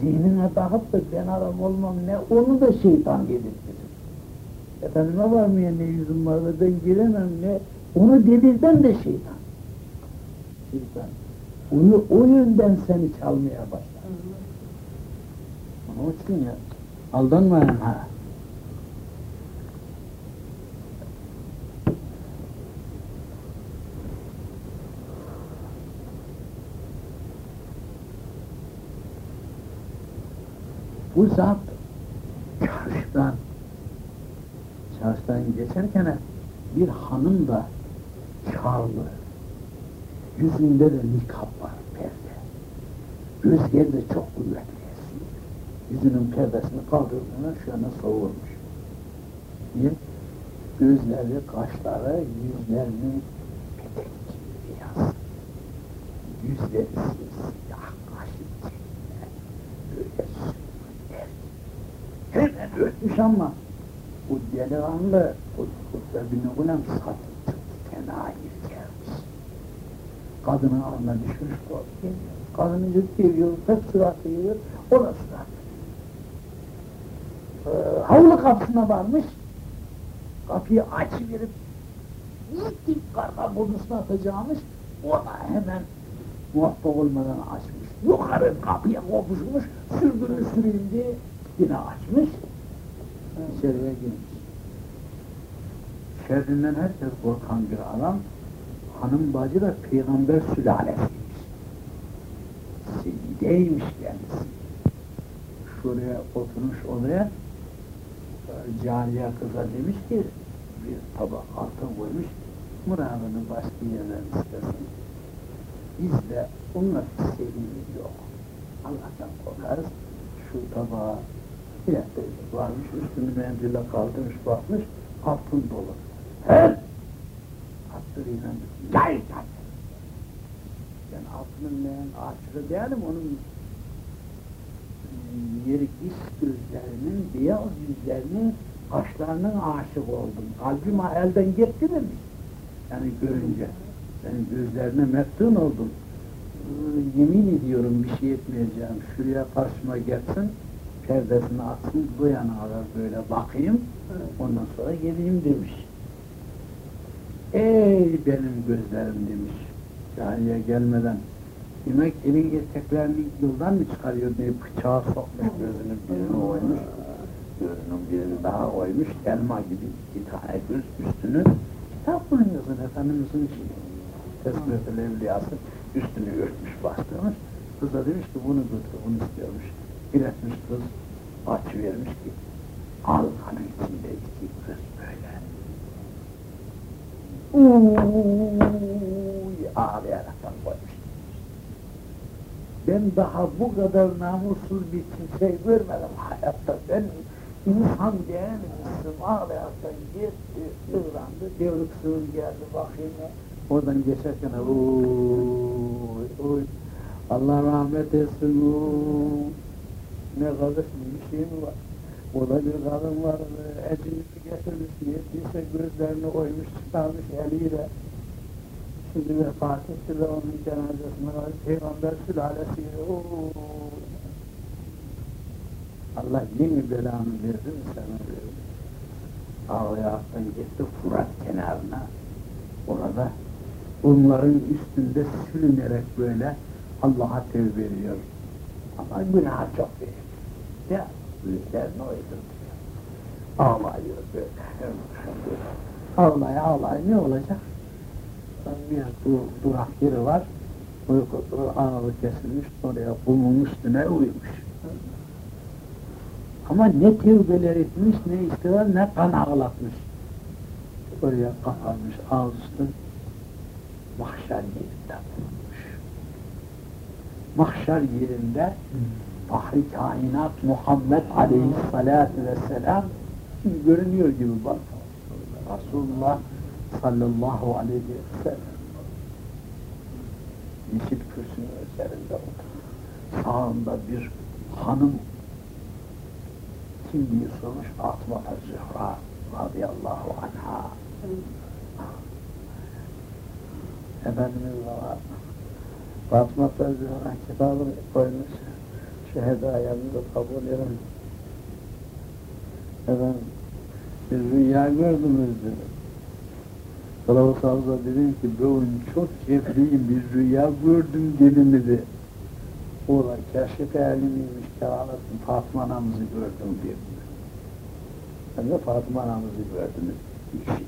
Zihnine takıp da ben aram olmam ne, onu da şeytan yedirtir. Efendime var mı ya ne yüzüm var da ben giremem ne, onu dedirten de şeytan. Şeytan. Onu, o yönden seni çalmaya başlar. Onun için ya, aldanmayın ha. Bu zat çarşıdan çarşıdan geçerken bir hanım da çağırdı. Yüzünde de nikap var, perde. Rüzgar da çok kuvvetli. Yüzünün perdesini kaldırdığında şu yana soğurmuş. Niye? Gözleri, kaşları, yüzlerinin petek gibi beyaz. Yüzleri siyah, kaşı. Böyle. Hemen ötmüş ama bu delikanlı, bu Kutbe bin Gulem satı çıktı, kenayir gelmiş. Kadının ağzına düşmüş korkuyor. Kadının geliyor, pek suratı yiyor, o da surat. Ee, havlu kapısına varmış, kapıyı açıverip ilk karga burnusuna atacağımış, o da hemen muvaffak olmadan açmış. Yukarı kapıya kopuşmuş, sürdürü süreyim diye yine açmış, içeriye girmiş. Şerrinden herkes korkan bir adam, hanım bacı da peygamber sülalesiymiş. Seyyideymiş kendisi. Şuraya oturmuş odaya, cariye kıza demiş ki, bir tabak altın koymuş, muradını başka yerden istesin. Bizde onlar sevgimiz yok. Allah'tan korkarız. Şu tabağa bir varmış, üstünü mendille kaldırmış, bakmış, altın dolu. Her attırıyla gel gel. Ben altının neyin aşırı değilim, onun Yergis gözlerinin, beyaz yüzlerinin, kaşlarının aşık oldum. Kalbim elden gitti demiş. Yani görünce. Ben gözlerine meftun oldum. Ee, Yemin ediyorum bir şey etmeyeceğim. Şuraya karşıma gelsin, perdesini atsın, bu yana kadar böyle bakayım, ondan sonra geleyim demiş. Ey benim gözlerim demiş. Cahiliye gelmeden. Demek elin eteklerini yıldan mı çıkarıyor diye bıçağı sokmuş gözünün birini oymuş. Gözünün birini daha oymuş. Elma gibi iki tane göz üstünü. Kitap oynuyorsun Efendimiz'in. Tesbih-ül Evliyası üstünü örtmüş bastırmış. Kız da demiş ki bunu götür, bunu istiyormuş. İletmiş kız, açı vermiş ki halkanın içinde iki kız böyle. Uy, ağlayaraktan koymuş. Ben daha bu kadar namussuz bir kimseyi görmedim hayatta. Ben insan değil misin? Ağlayaraktan gitti, ırandı, devrik sığır geldi bakayım. Oradan geçerken oy, oy, Allah rahmet etsin, oy. ne kardeşim bir şey mi var? Orada bir kadın var, ecini getirmiş, yetmişse gözlerini koymuş, çıkarmış eliyle. Şimdi vefat etti de onun cenazesine var, Peygamber sülalesiyle. Allah yeni belanı verdi mi sana verdi. Ağlayaraktan gitti Fırat kenarına. Orada onların üstünde sürünerek böyle Allah'a tevbe ediyor. Ama günah çok büyük. Ya büyüklerini uydurduyor. Ağlıyor böyle. Ağlaya ağlaya ne olacak? Bir du durak yeri var. Uykusu ağrı kesilmiş. Oraya kumun üstüne uyumuş. Ama ne tevbeler etmiş, ne istiğfar, ne kan ağlatmış. Oraya kapanmış, ağız üstü mahşer yerinde bulunmuş. Mahşer yerinde Fahri kainat Muhammed aleyhissalatu vesselam görünüyor gibi bak. Resulullah sallallahu aleyhi ve sellem yeşil kürsünün üzerinde oturur. Sağında bir hanım kim diye sormuş Fatma Zühra radıyallahu anha. Efendimiz var. Fatma Zühra kitabını koymuş. Şeheda yanında kabul edin. Efendim, bir rüya gördünüz dedi. Havza dedim ki bugün çok keyifliyim bir rüya gördüm dedim dedi. Ola keşif elimiymiş keralasın Fatıma anamızı gördüm diyor. Ben de Fatıma anamızı gördüm. İşi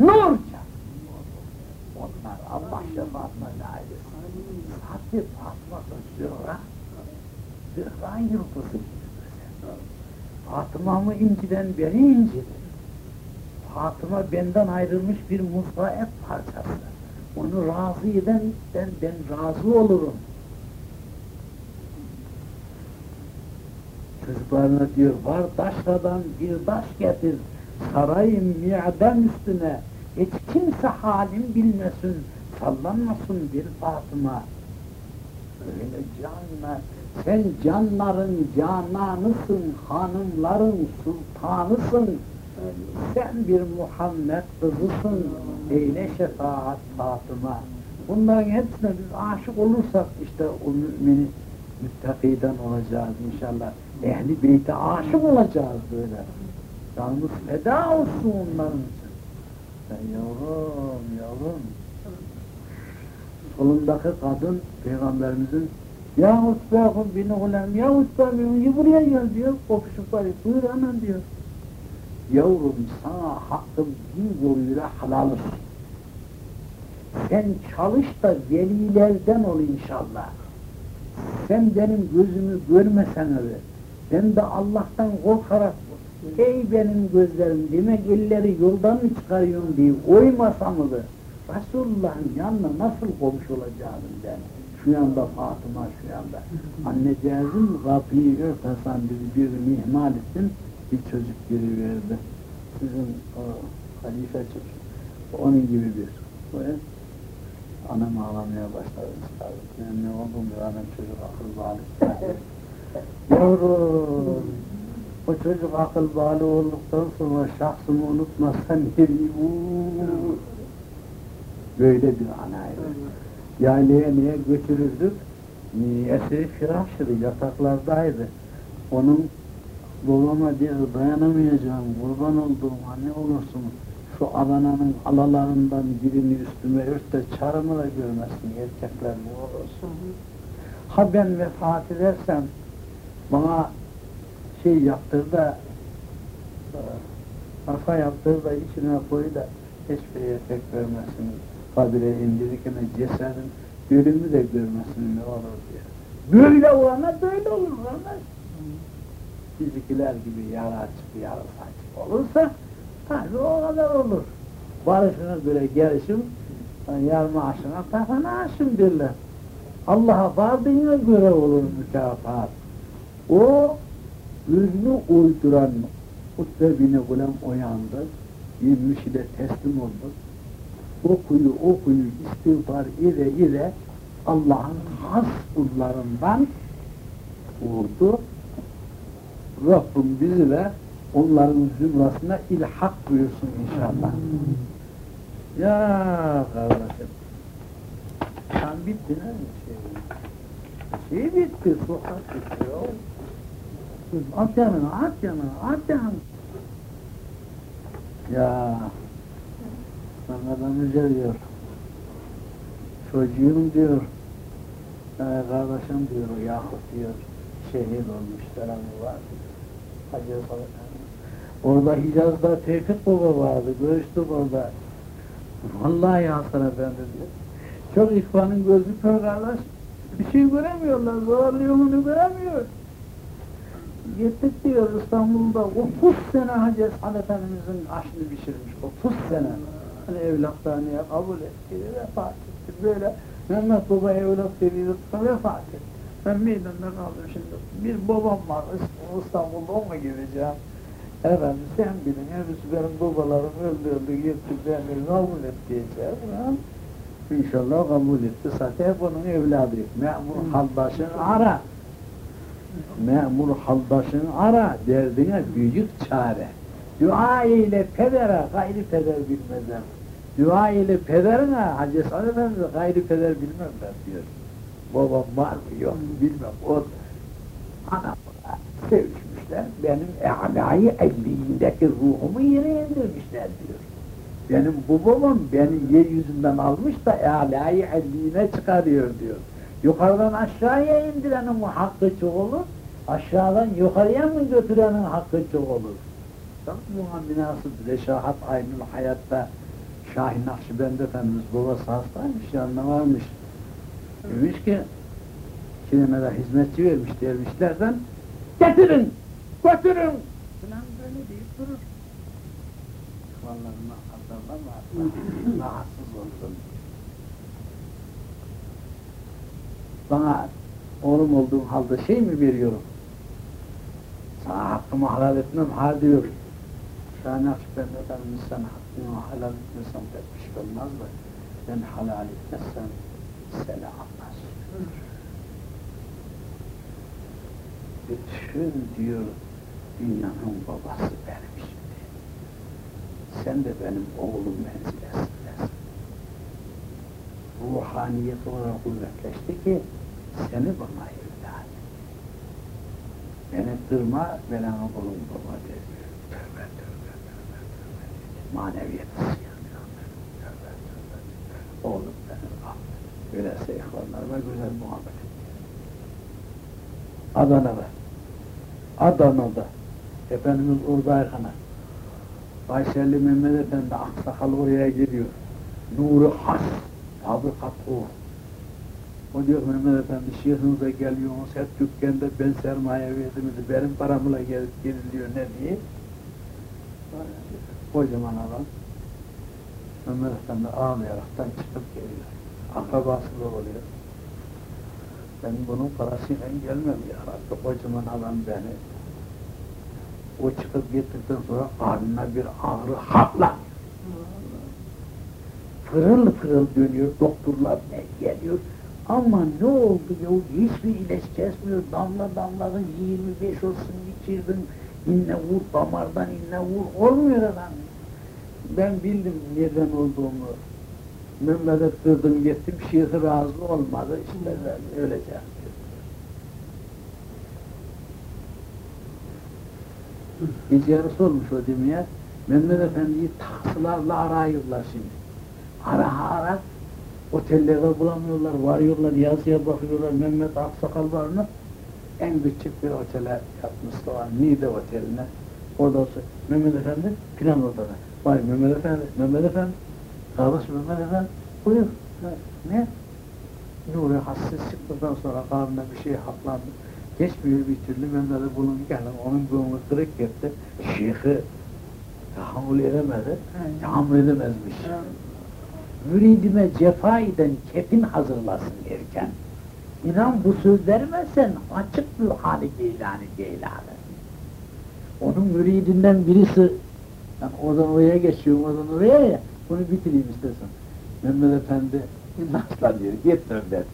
Nur Onlar Allah şefaatine nail etsin. Fatıma da Zühra. Zühra yıldızı. Fatıma'mı inciden beri incidir. Fatıma benden ayrılmış bir Musa et parçası. Onu razı eden ben, ben razı olurum. Çocuklarına diyor, var taşradan bir taş getir, sarayım mi'dem üstüne, hiç kimse halim bilmesin, sallanmasın bir Fatıma. Öyle canla, sen canların cananısın, hanımların sultanısın, sen bir Muhammed kızısın, eyle şefaat Fatıma. Bunların hepsine biz aşık olursak işte o mümini müttakiden olacağız inşallah. Ehli beyte aşık olacağız böyle. Canımız feda olsun onların için. Sen yavrum, yavrum. Solundaki kadın Peygamberimizin ya Utbe'kum bin ulem, ya Utbe'kum buraya gel diyor. Kopuşup var, buyur hemen diyor. Yavrum sana hakkım din yoluyla halal olsun. Sen çalış da velilerden ol inşallah. Sen benim gözümü görmesen öyle. Ben de Allah'tan korkarak ey benim gözlerim demek elleri yoldan mı çıkarıyorum diye oymasa mıydı? Resulullah'ın yanına nasıl komşu olacağım ben? Şu yanda Fatıma, şu yanda. Anneciğizim kapıyı örtesen bizi bir mihmal etsin, bir çocuk geri verdi. Sizin o halife çocuk. Onun gibi bir. Böyle Anam ağlamaya başladı. çıkardı. Ben ne oldum ya anam çocuk akıl bağlı. Yavrum, o çocuk akıl bağlı olduktan sonra şahsımı unutmazsan nereye. Böyle bir anaydı. Yaylaya niye götürürdük? Niyesi firahşırı, yataklardaydı. Onun babama dayanamayacağım, kurban olduğum anne olursun. Şu Adana'nın alalarından birini üstüme ört de çarımı da görmesin erkekler ne olursun. Ha ben vefat edersem bana şey yaptır da e, arpa yaptır da içine koy da hiçbir erkek görmesin. Kabire indirirken cesedin ölümü de görmesin ne olur diye. Böyle olana böyle olur kardeş. Bizimkiler gibi yara açık, olursa tabi o kadar olur. Barışına göre gelişim, yarma aşına tafana aşım derler. Allah'a vardığına göre olur mükafat. O gözünü uyduran Utbe bin Gulem uyandı. Yirmi ile teslim oldu. Okuyu okuyu istiğfar ile ile Allah'ın has kullarından oldu. Rabbim bizi de onların zümrasına ilhak buyursun inşallah. Ya kardeşim. Sen bitti ne şey? Şey bitti, sokak bitti ya. At yanına, at yanına, at yanına. Ya Mehmet Amca diyor. Çocuğum diyor. E, kardeşim diyor, Yakup diyor. Şehit olmuş, selamı var diyor. Hacı Orada Hicaz'da Tevfik Baba vardı, görüştük orada. Vallahi Hasan Efendi diyor. Çok ihvanın gözü kör kardeş. Bir şey göremiyorlar, zararlı yolunu göremiyor. Gittik diyor İstanbul'da 30 sene Hacı Esad Efendimiz'in aşını pişirmiş, 30 sene. Hani evlatlarını kabul etti, vefat etti, böyle. Mehmet Baba evlat dediği vefat etti. Ben meydanda kaldım şimdi. Bir babam var, İstanbul'da ona gideceğim. Efendim sen bilin, hepsi benim babalarım öldürdü, gitti, beni kabul et diyeceğim. Ha? İnşallah kabul etti. Zaten hep onun evladıyım. Memur haldaşını ara. Memur haldaşını ara. Derdine büyük çare. Dua ile pedere, gayri peder bilmezler. Dua ile pederine, Hacı Sa'd Efendi gayri peder bilmezler diyor. Babam var mı yok mu bilmem. O anam sevişmişler. Benim e'layı elliğindeki ruhumu yere indirmişler diyor. Benim bu babam beni yeryüzünden almış da e'layı elliğine çıkarıyor diyor. Yukarıdan aşağıya indirenin hakkı çok olur. Aşağıdan yukarıya mı götürenin hakkı çok olur. Tabi buna reşahat aynul hayatta Şahin Nakşibendi Efendimiz babası hastaymış, yanına varmış. Demiş ki, sinemada hizmetçi vermiş dervişlerden, getirin, götürün! Falan böyle deyip durur. İhvanlarına hazırlama, *laughs* rahatsız olsun. Bana oğlum olduğum halde şey mi veriyorum? Sana hakkımı halal etmem, ha diyor. Şahin Nakşibendi Efendimiz sana hakkımı halal etmesem pek bir şey olmaz da, ben halal etmezsem seni almaz. Bütün diyor dünyanın babası benim şimdi. Sen de benim oğlum menzilesindesin. Ruhaniyet olarak kuvvetleşti ki seni bana evlat. Beni kırma, ben ana oğlum baba dedi. Tövbe tövbe tövbe tövbe. Maneviyet. Tövbe tövbe. Oğlum benim. Öyleyse ihvanlarıma güzel muhabbet et. Adana'da. Adana'da. Efendimiz oradayken Ayşerli Mehmet Efendi Aksakal oraya geliyor. Nuru has. Fabrikat o. O diyor Mehmet Efendi şeyhinize geliyorsunuz hep dükkanda ben sermaye verdim benim paramla gelip geliliyor ne diye. Kocaman adam. Mehmet Efendi ağlayaraktan çıkıp geliyor akrabası da oluyor. Ben bunun parasıyla gelmem ya Rabbi, kocaman adam beni. O çıkıp gittikten sonra karnına bir ağrı hapla. pırıl pırıl dönüyor, doktorlar ne geliyor. Ama ne oldu ya, hiçbir ilaç kesmiyor, damla damladın 25 olsun geçirdin, inne vur, damardan inne vur, olmuyor adam. Ben bildim nereden olduğumu. Mehmet'e kırdım gittim, şeyh razı olmadı, işte ben öleceğim. Yarısı olmuş o demeye, Mehmet Efendi'yi taksılarla arıyorlar şimdi. Ara ara, otellerde bulamıyorlar, varıyorlar, yazıya bakıyorlar, Mehmet Aksakal var mı? En küçük bir otele yapmışlar, var, Niğde Oteli'ne. Orada olsa, Mehmet Efendi plan odada. Vay Mehmet Efendi, Mehmet Efendi, Mehmet Efendi, buyur. Ne? Nuri hassiz çıktıktan sonra karnına bir şey haplandı. Geçmiyor bir türlü Mehmet'e bulunurken onun gönlü kırık gitti. Şeyhi tahammül edemedi, tahammül edemezmiş. Müridime cefa eden kefin hazırlasın erken. İnan bu sözlerime sen açık bir hali geylani geylani. Onun müridinden birisi, yani oradan oraya geçiyorum, oradan oraya ya, bunu bitireyim istersen. Mehmet Efendi, nasıl diyor, gitme ben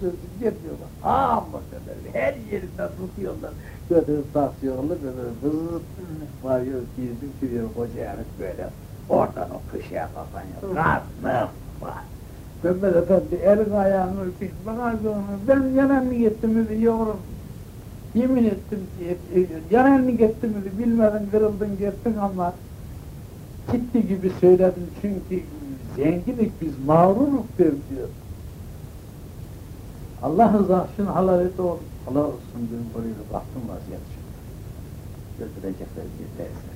sözü gitmiyorlar. Amma kadar, her yerinden tutuyorlar. Götürüp taksiyonlu böyle vızıt varıyor, girdim giriyor koca yanık böyle. Oradan o kışıya kapan yok. Karnım var. Mehmet Efendi elin ayağını. Bana onu, ben yanan gittim mi yorum. Yemin ettim e, yanan gittim mi bilmedin kırıldın gittin ama gitti gibi söyledim çünkü zenginlik biz mağruruk diyor. Allah rızası için halal et ol. Halal olsun diyorum oraya baktım vaziyet şimdi. Götürecekler yeterse.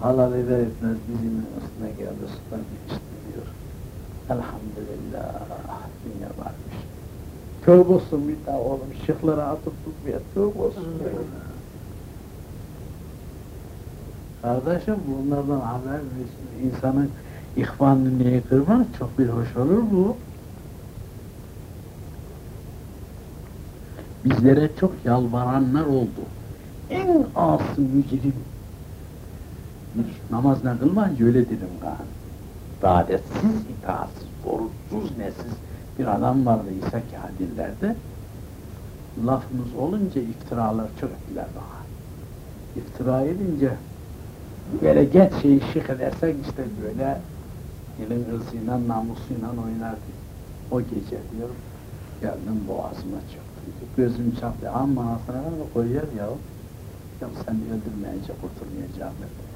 Halal eder etmez bizim üstüne geldi sudan geçti diyor. Elhamdülillah dünya varmış. Tövbe olsun bir daha oğlum şıklara atıp tutmaya tövbe olsun. Kardeşim bunlardan haber insanın ihvanını niye kırmak çok bir hoş olur bu. Bizlere çok yalvaranlar oldu. En ası mücrim. Namaz ne kılmayınca öyle dedim kan. Dadetsiz, itaatsiz, oruçsuz, nesiz bir adam vardı İsa Kadillerde. Lafımız olunca iftiralar çok ettiler bana. İftira edince böyle geç şeyi şık edersen işte böyle elin hırsıyla, namusuyla oynardı. O gece diyor, geldim boğazıma çöktüm. Gözüm çarptı, ama anasına da koyuyor ya. Ya sen öldürmeyince kurtulmayacağım dedi.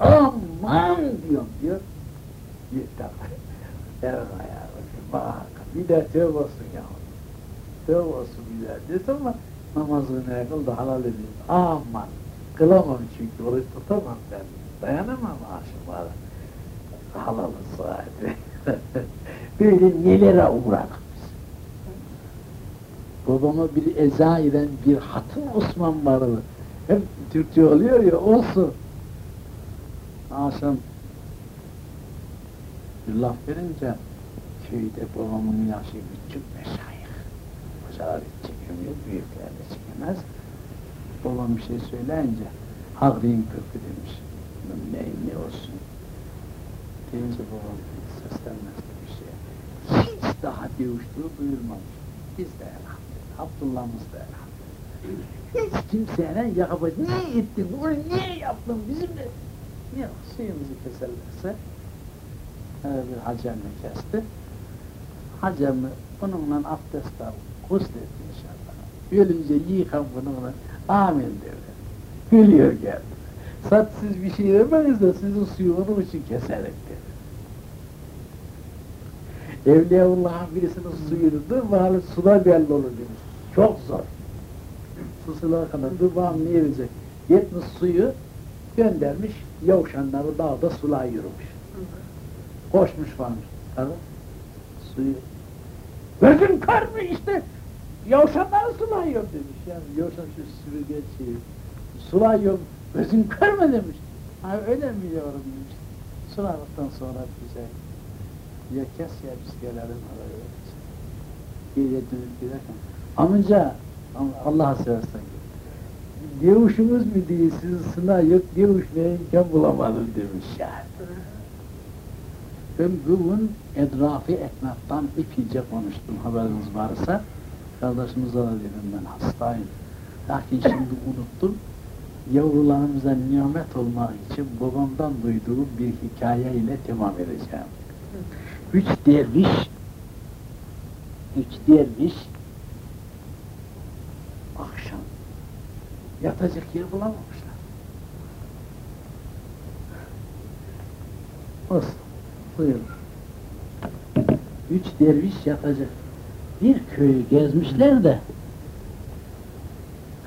Aman diyor, diyor. Yeter. Evet ayağı, bak, bir de tövbe olsun ya. Tövbe olsun bir de. Dedim ama namazını kıldı, halal edeyim. Aman, kılamam çünkü, oruç tutamam ben. Dayanamam aşıklara. Halalı sahibi. *laughs* Böyle nelere uğradık biz. Babama bir eza eden bir hatun Osman vardı. Hep Türkçe oluyor ya, olsun. Akşam bir laf verince köyde babamın yaşı küçük meşayih. Hocalar hiç çekemiyor, büyükler de çekemez. Babam bir şey söyleyince Hagriyim kırkı demiş. Ne, ne olsun. Deyince babam seslenmez bir şey. Hiç daha dövüştüğü buyurmamış. Biz de elhamdülillah, Abdullah'ımız da elhamdülillah. Hiç kimseyle yakabacı, ne ettin, bunu niye yaptın, bizimle Yok, suyumuzu keserlerse e, bir hacemle kesti. Hacemi bununla abdest al, guslet inşallah. Ölünce yıkan bununla, amin dedi. Gülüyor geldi. Sat siz bir şey demeyiz de sizin suyu onun için keserek dedi. Evliyaullah'ın birisinin suyunu dur bakalım suda belli olur demiş. Çok zor. Su sular kadar dur bakalım ne verecek. Yetmiş suyu göndermiş, yavşanları dağda sulağa yürümüş. Koşmuş varmış. Tabii. Suyu. Gözün kar mı işte? Yavşanları sulayıyor demiş. Yani yavşan şu sürü geçiyor. Sulayıyor. Gözün kar mı demiş. Ha öyle mi yavrum demiş. Suladıktan sonra bize ya kes ya biz gelelim oraya. Geriye dönüp giderken. Amca Allah'a seversen Devuşumuz mu değil, sizin sınav yok, devuşmaya imkan bulamadım demiş yani. Ben bugün etrafı eknaftan ipice konuştum haberiniz varsa. Kardeşimize de dedim ben hastayım. Lakin şimdi unuttum. Yavrularımıza nimet olmak için babamdan duyduğum bir hikaye ile devam edeceğim. Üç derviş, üç derviş akşam yatacak yer bulamamışlar. Olsun, buyurun. Üç derviş yatacak. Bir köyü gezmişler de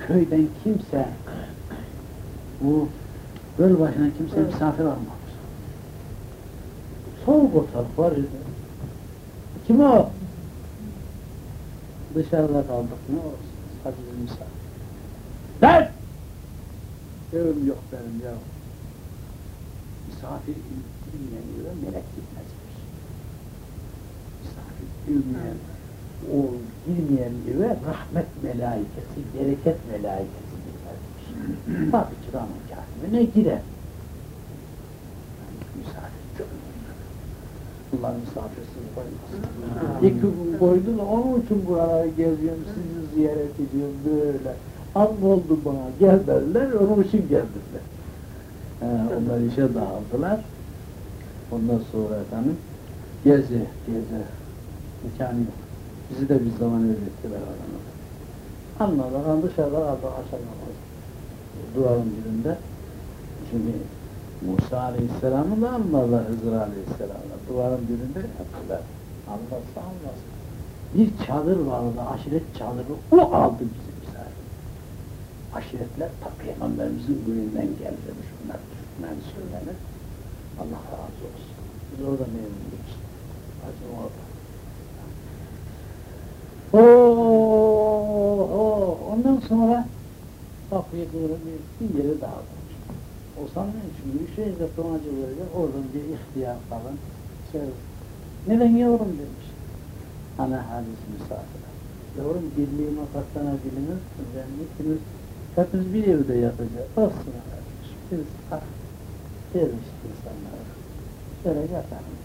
köyden kimse bu göl başına kimse misafir almamış. Soğuk ortalık var. Kim o? Dışarıda kaldık ne olsun? Sadece misafir. Lan! Evim yok benim ya. Misafir bilmeyen melek gitmezmiş. Misafir bilmeyen, o girmeyen yere rahmet melaikesi, bereket melaikesi gitmezmiş. Tabii ki Ramazan kâhimine girer. Misafir çok Allah misafirsiz koymasın. Gün koydu da onun için buraları geziyorum, sizi ziyaret ediyorum böyle. An oldu bana, gel derler, onun için geldiler. He, onlar işe dağıldılar. Ondan sonra efendim, gezi, gezi, imkanı yok. Bizi de bir zaman öğrettiler adamı. Anladılar, dışarıda kaldı akşam Duvarın birinde. Şimdi Musa Aleyhisselam'ı da almadılar Hızır Aleyhisselam'la. Duvarın birinde yaptılar. Anlatsa anlasın. Bir çadır vardı, aşiret çadırı, o aldı bizi misafir. Aşiretler ta Peygamberimizin gününden geldiler. Bunlar Türkmen söylenir. Allah razı olsun. Biz orada memnunuz. Hacı orada. Oo, oo. Ondan sonra kapıya doğru bir, bir yere koymuş. O zaman çünkü şeyde tomacı böyle oradan bir ihtiyar falan şey, neden yavrum demiş. Ana hadis misafir. Yavrum birliği makattana biliniz, ben ikiniz hepimiz bir evde yatacağız. Olsun kardeş. Biz ah, derviş insanlar. Şöyle yatalım.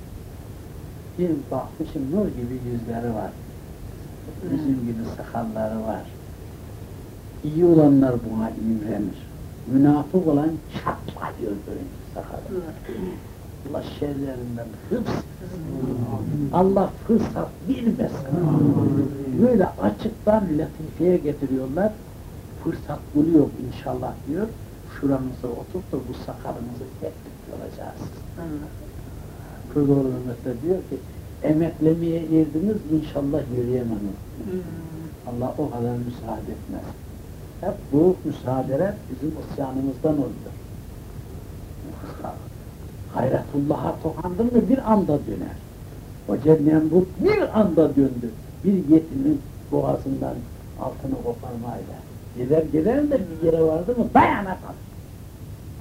Bir bakmışım nur gibi yüzleri var. Bizim gibi sakalları var. İyi olanlar buna imrenir. Münafık olan çatlıyor böyle sakalı. Allah şerlerinden hıfz. Allah fırsat vermesin. Böyle açıktan latifeye getiriyorlar. Fırsat buluyor inşallah diyor. Şuranıza oturup da bu sakalınızı tek tutacağız. Kırdoğlu Mehmet diyor ki emeklemeye erdiniz inşallah yürüyemem. Allah o kadar müsaade etmez. Hep bu müsaade bizim isyanımızdan oldu. Hayretullah'a tokandın mı bir anda döner. O cennet bu bir anda döndü. Bir yetimin boğazından altını koparmayla. Gider gider de bir yere vardı mı dayana kalır.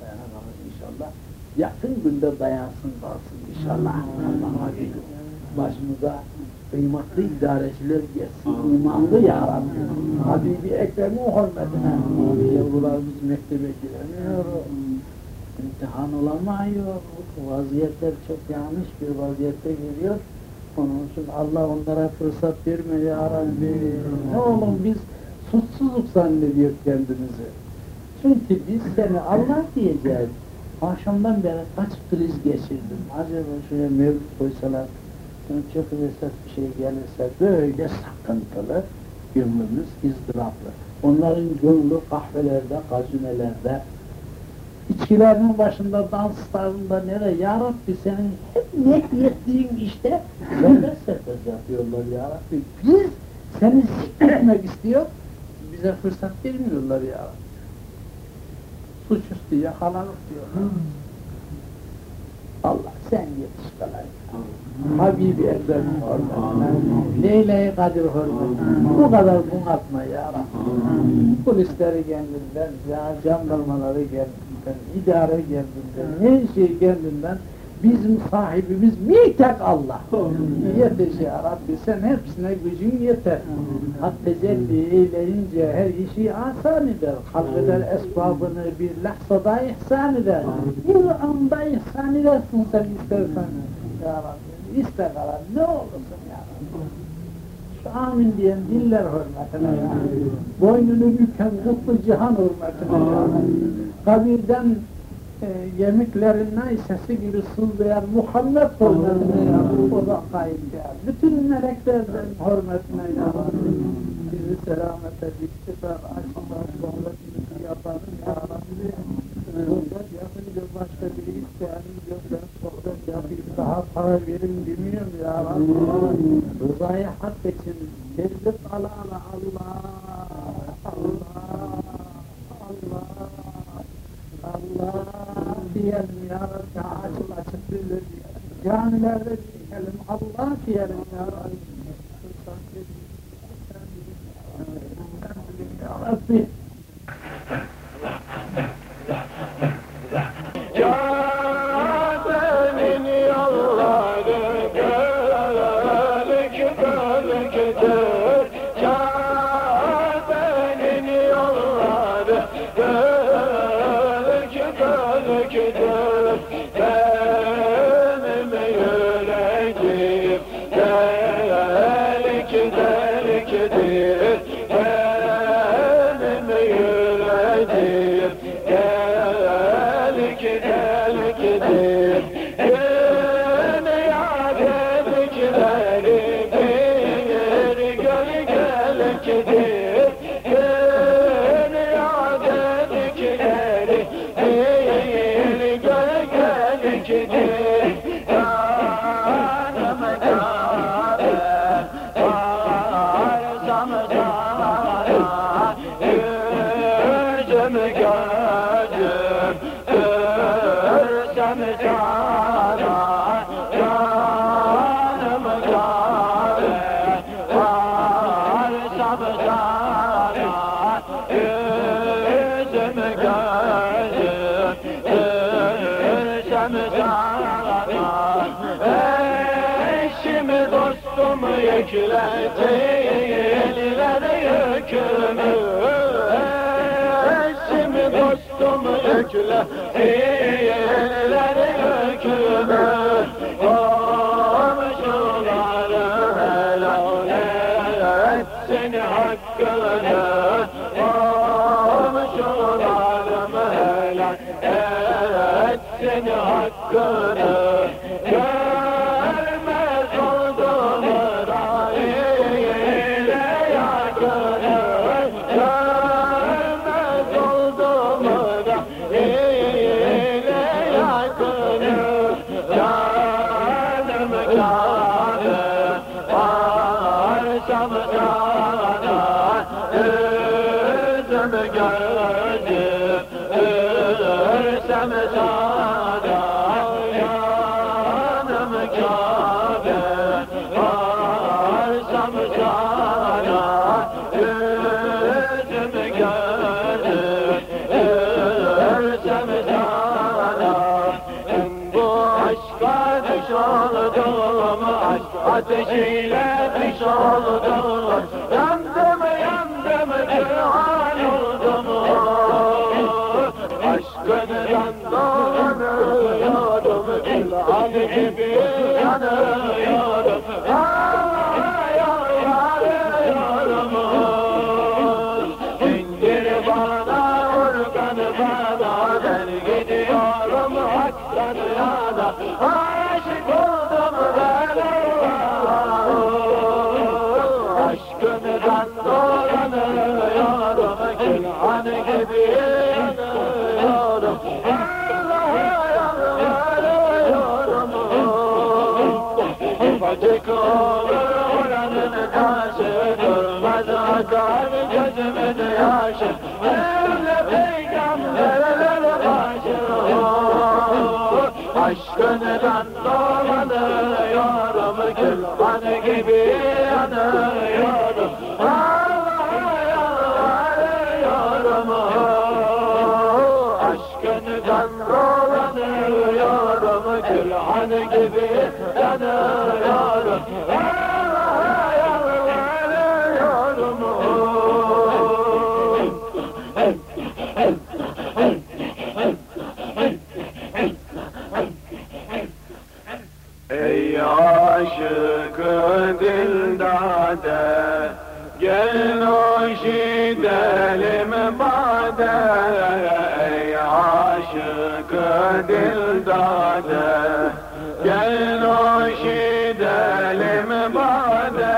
Dayana kalır inşallah. Yakın günde dayansın kalsın inşallah. Allah'a Başımıza kıymetli idareciler gelsin, imanlı ya Rabbi. Habibi Ekrem'in hürmetine. Yavrularımız mektebe giremiyor. İmtihan olamıyor. Vaziyetler çok yanlış bir vaziyette geliyor. Onun için Allah onlara fırsat verme ya Rabbi. Ne oğlum biz suçsuzluk zannediyor kendimizi. Çünkü biz seni Allah diyeceğiz. Akşamdan beri kaç kriz geçirdim. Acaba şuraya mevcut koysalar, çok versek bir şey gelirse böyle sakıntılı, gönlümüz izdıraplı. Onların gönlü kahvelerde, gazünelerde, içkilerinin başında, danslarında nere? Ya Rabbi senin hep ne ettiğin işte böyle *laughs* sefer yapıyorlar ya Rabbi. Biz seni zikretmek istiyor, bize fırsat vermiyorlar ya Rabbi. Suçüstü yakalanıp diyorlar. Allah sen yetiş kalayım. Habibi Ekrem'in hürmetine, Leyla-i Kadir hürmetine, bu kadar bunaltma ya Rabbi. Polisleri kendinden, ya jandarmaları kendinden, idare kendinden, her şey kendinden, bizim sahibimiz bir tek Allah. Yetiş ya Rabbi, sen hepsine gücün yeter. Hak tecelli eyleyince her işi asan eder. Halkeder esbabını bir lahzada ihsan eder. Bir anda ihsan edersin sen istersen. ya Rabbi. İste kalan ne olursun ya. Şu amin diyen diller hürmetine ya. Boynunu büken kutlu cihan hürmetine ya. Kabirden e, yemiklerinden sesi gibi sızlayan Muhammed hürmetine ya. O da kayıp ya. Bütün meleklerden hürmetine ya Rabbi. Bizi selamete, diktiler, aşkla, sohbetimizi yapalım ya Rabbi. Sohbet yapınca başka biri isteyenim yok. Daha para verin demiyorum ya Rabbi. Rızayı hak için tezlik ala ala Allah, Allah, Allah, Allah diyelim ya Rabbi. Açık açık bilir. Camilerde diyelim, Allah diyelim ya Rabbi. Ya Rabbi. Yolları bölük gözüm, görsem sana, canım Kabe, varsam sana, yüzüm görsem sana, bu aşka düş oldum, ateşiyle düş oldum, يا رب يا رب olur oranın taşı, durmaz akar gözümün yaşı, öyle peygamberler başı, aşkından dolanıyorum, külhan gibi yanıyorum, Allah'a yalvarıyorum, aşkından dolanıyorum, külhan gibi yanıyorum, Gel hoş gidelim bade Ey aşık dildade. Gel hoş gidelim bade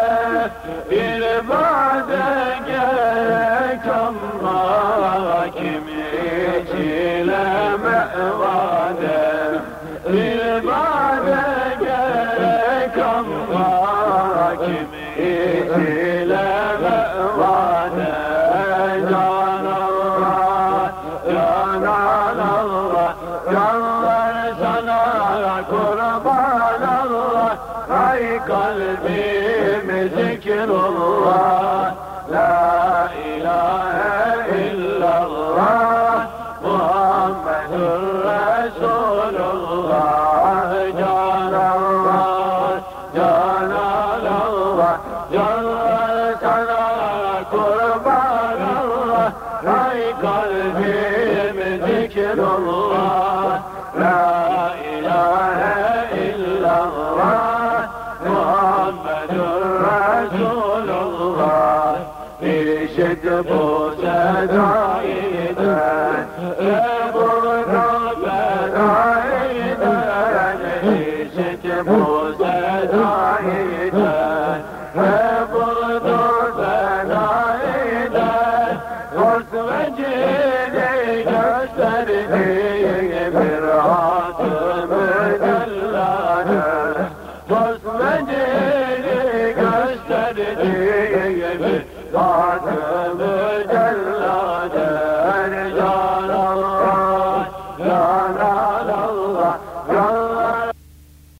Bir bade gerek ama Kimi çile zikrullah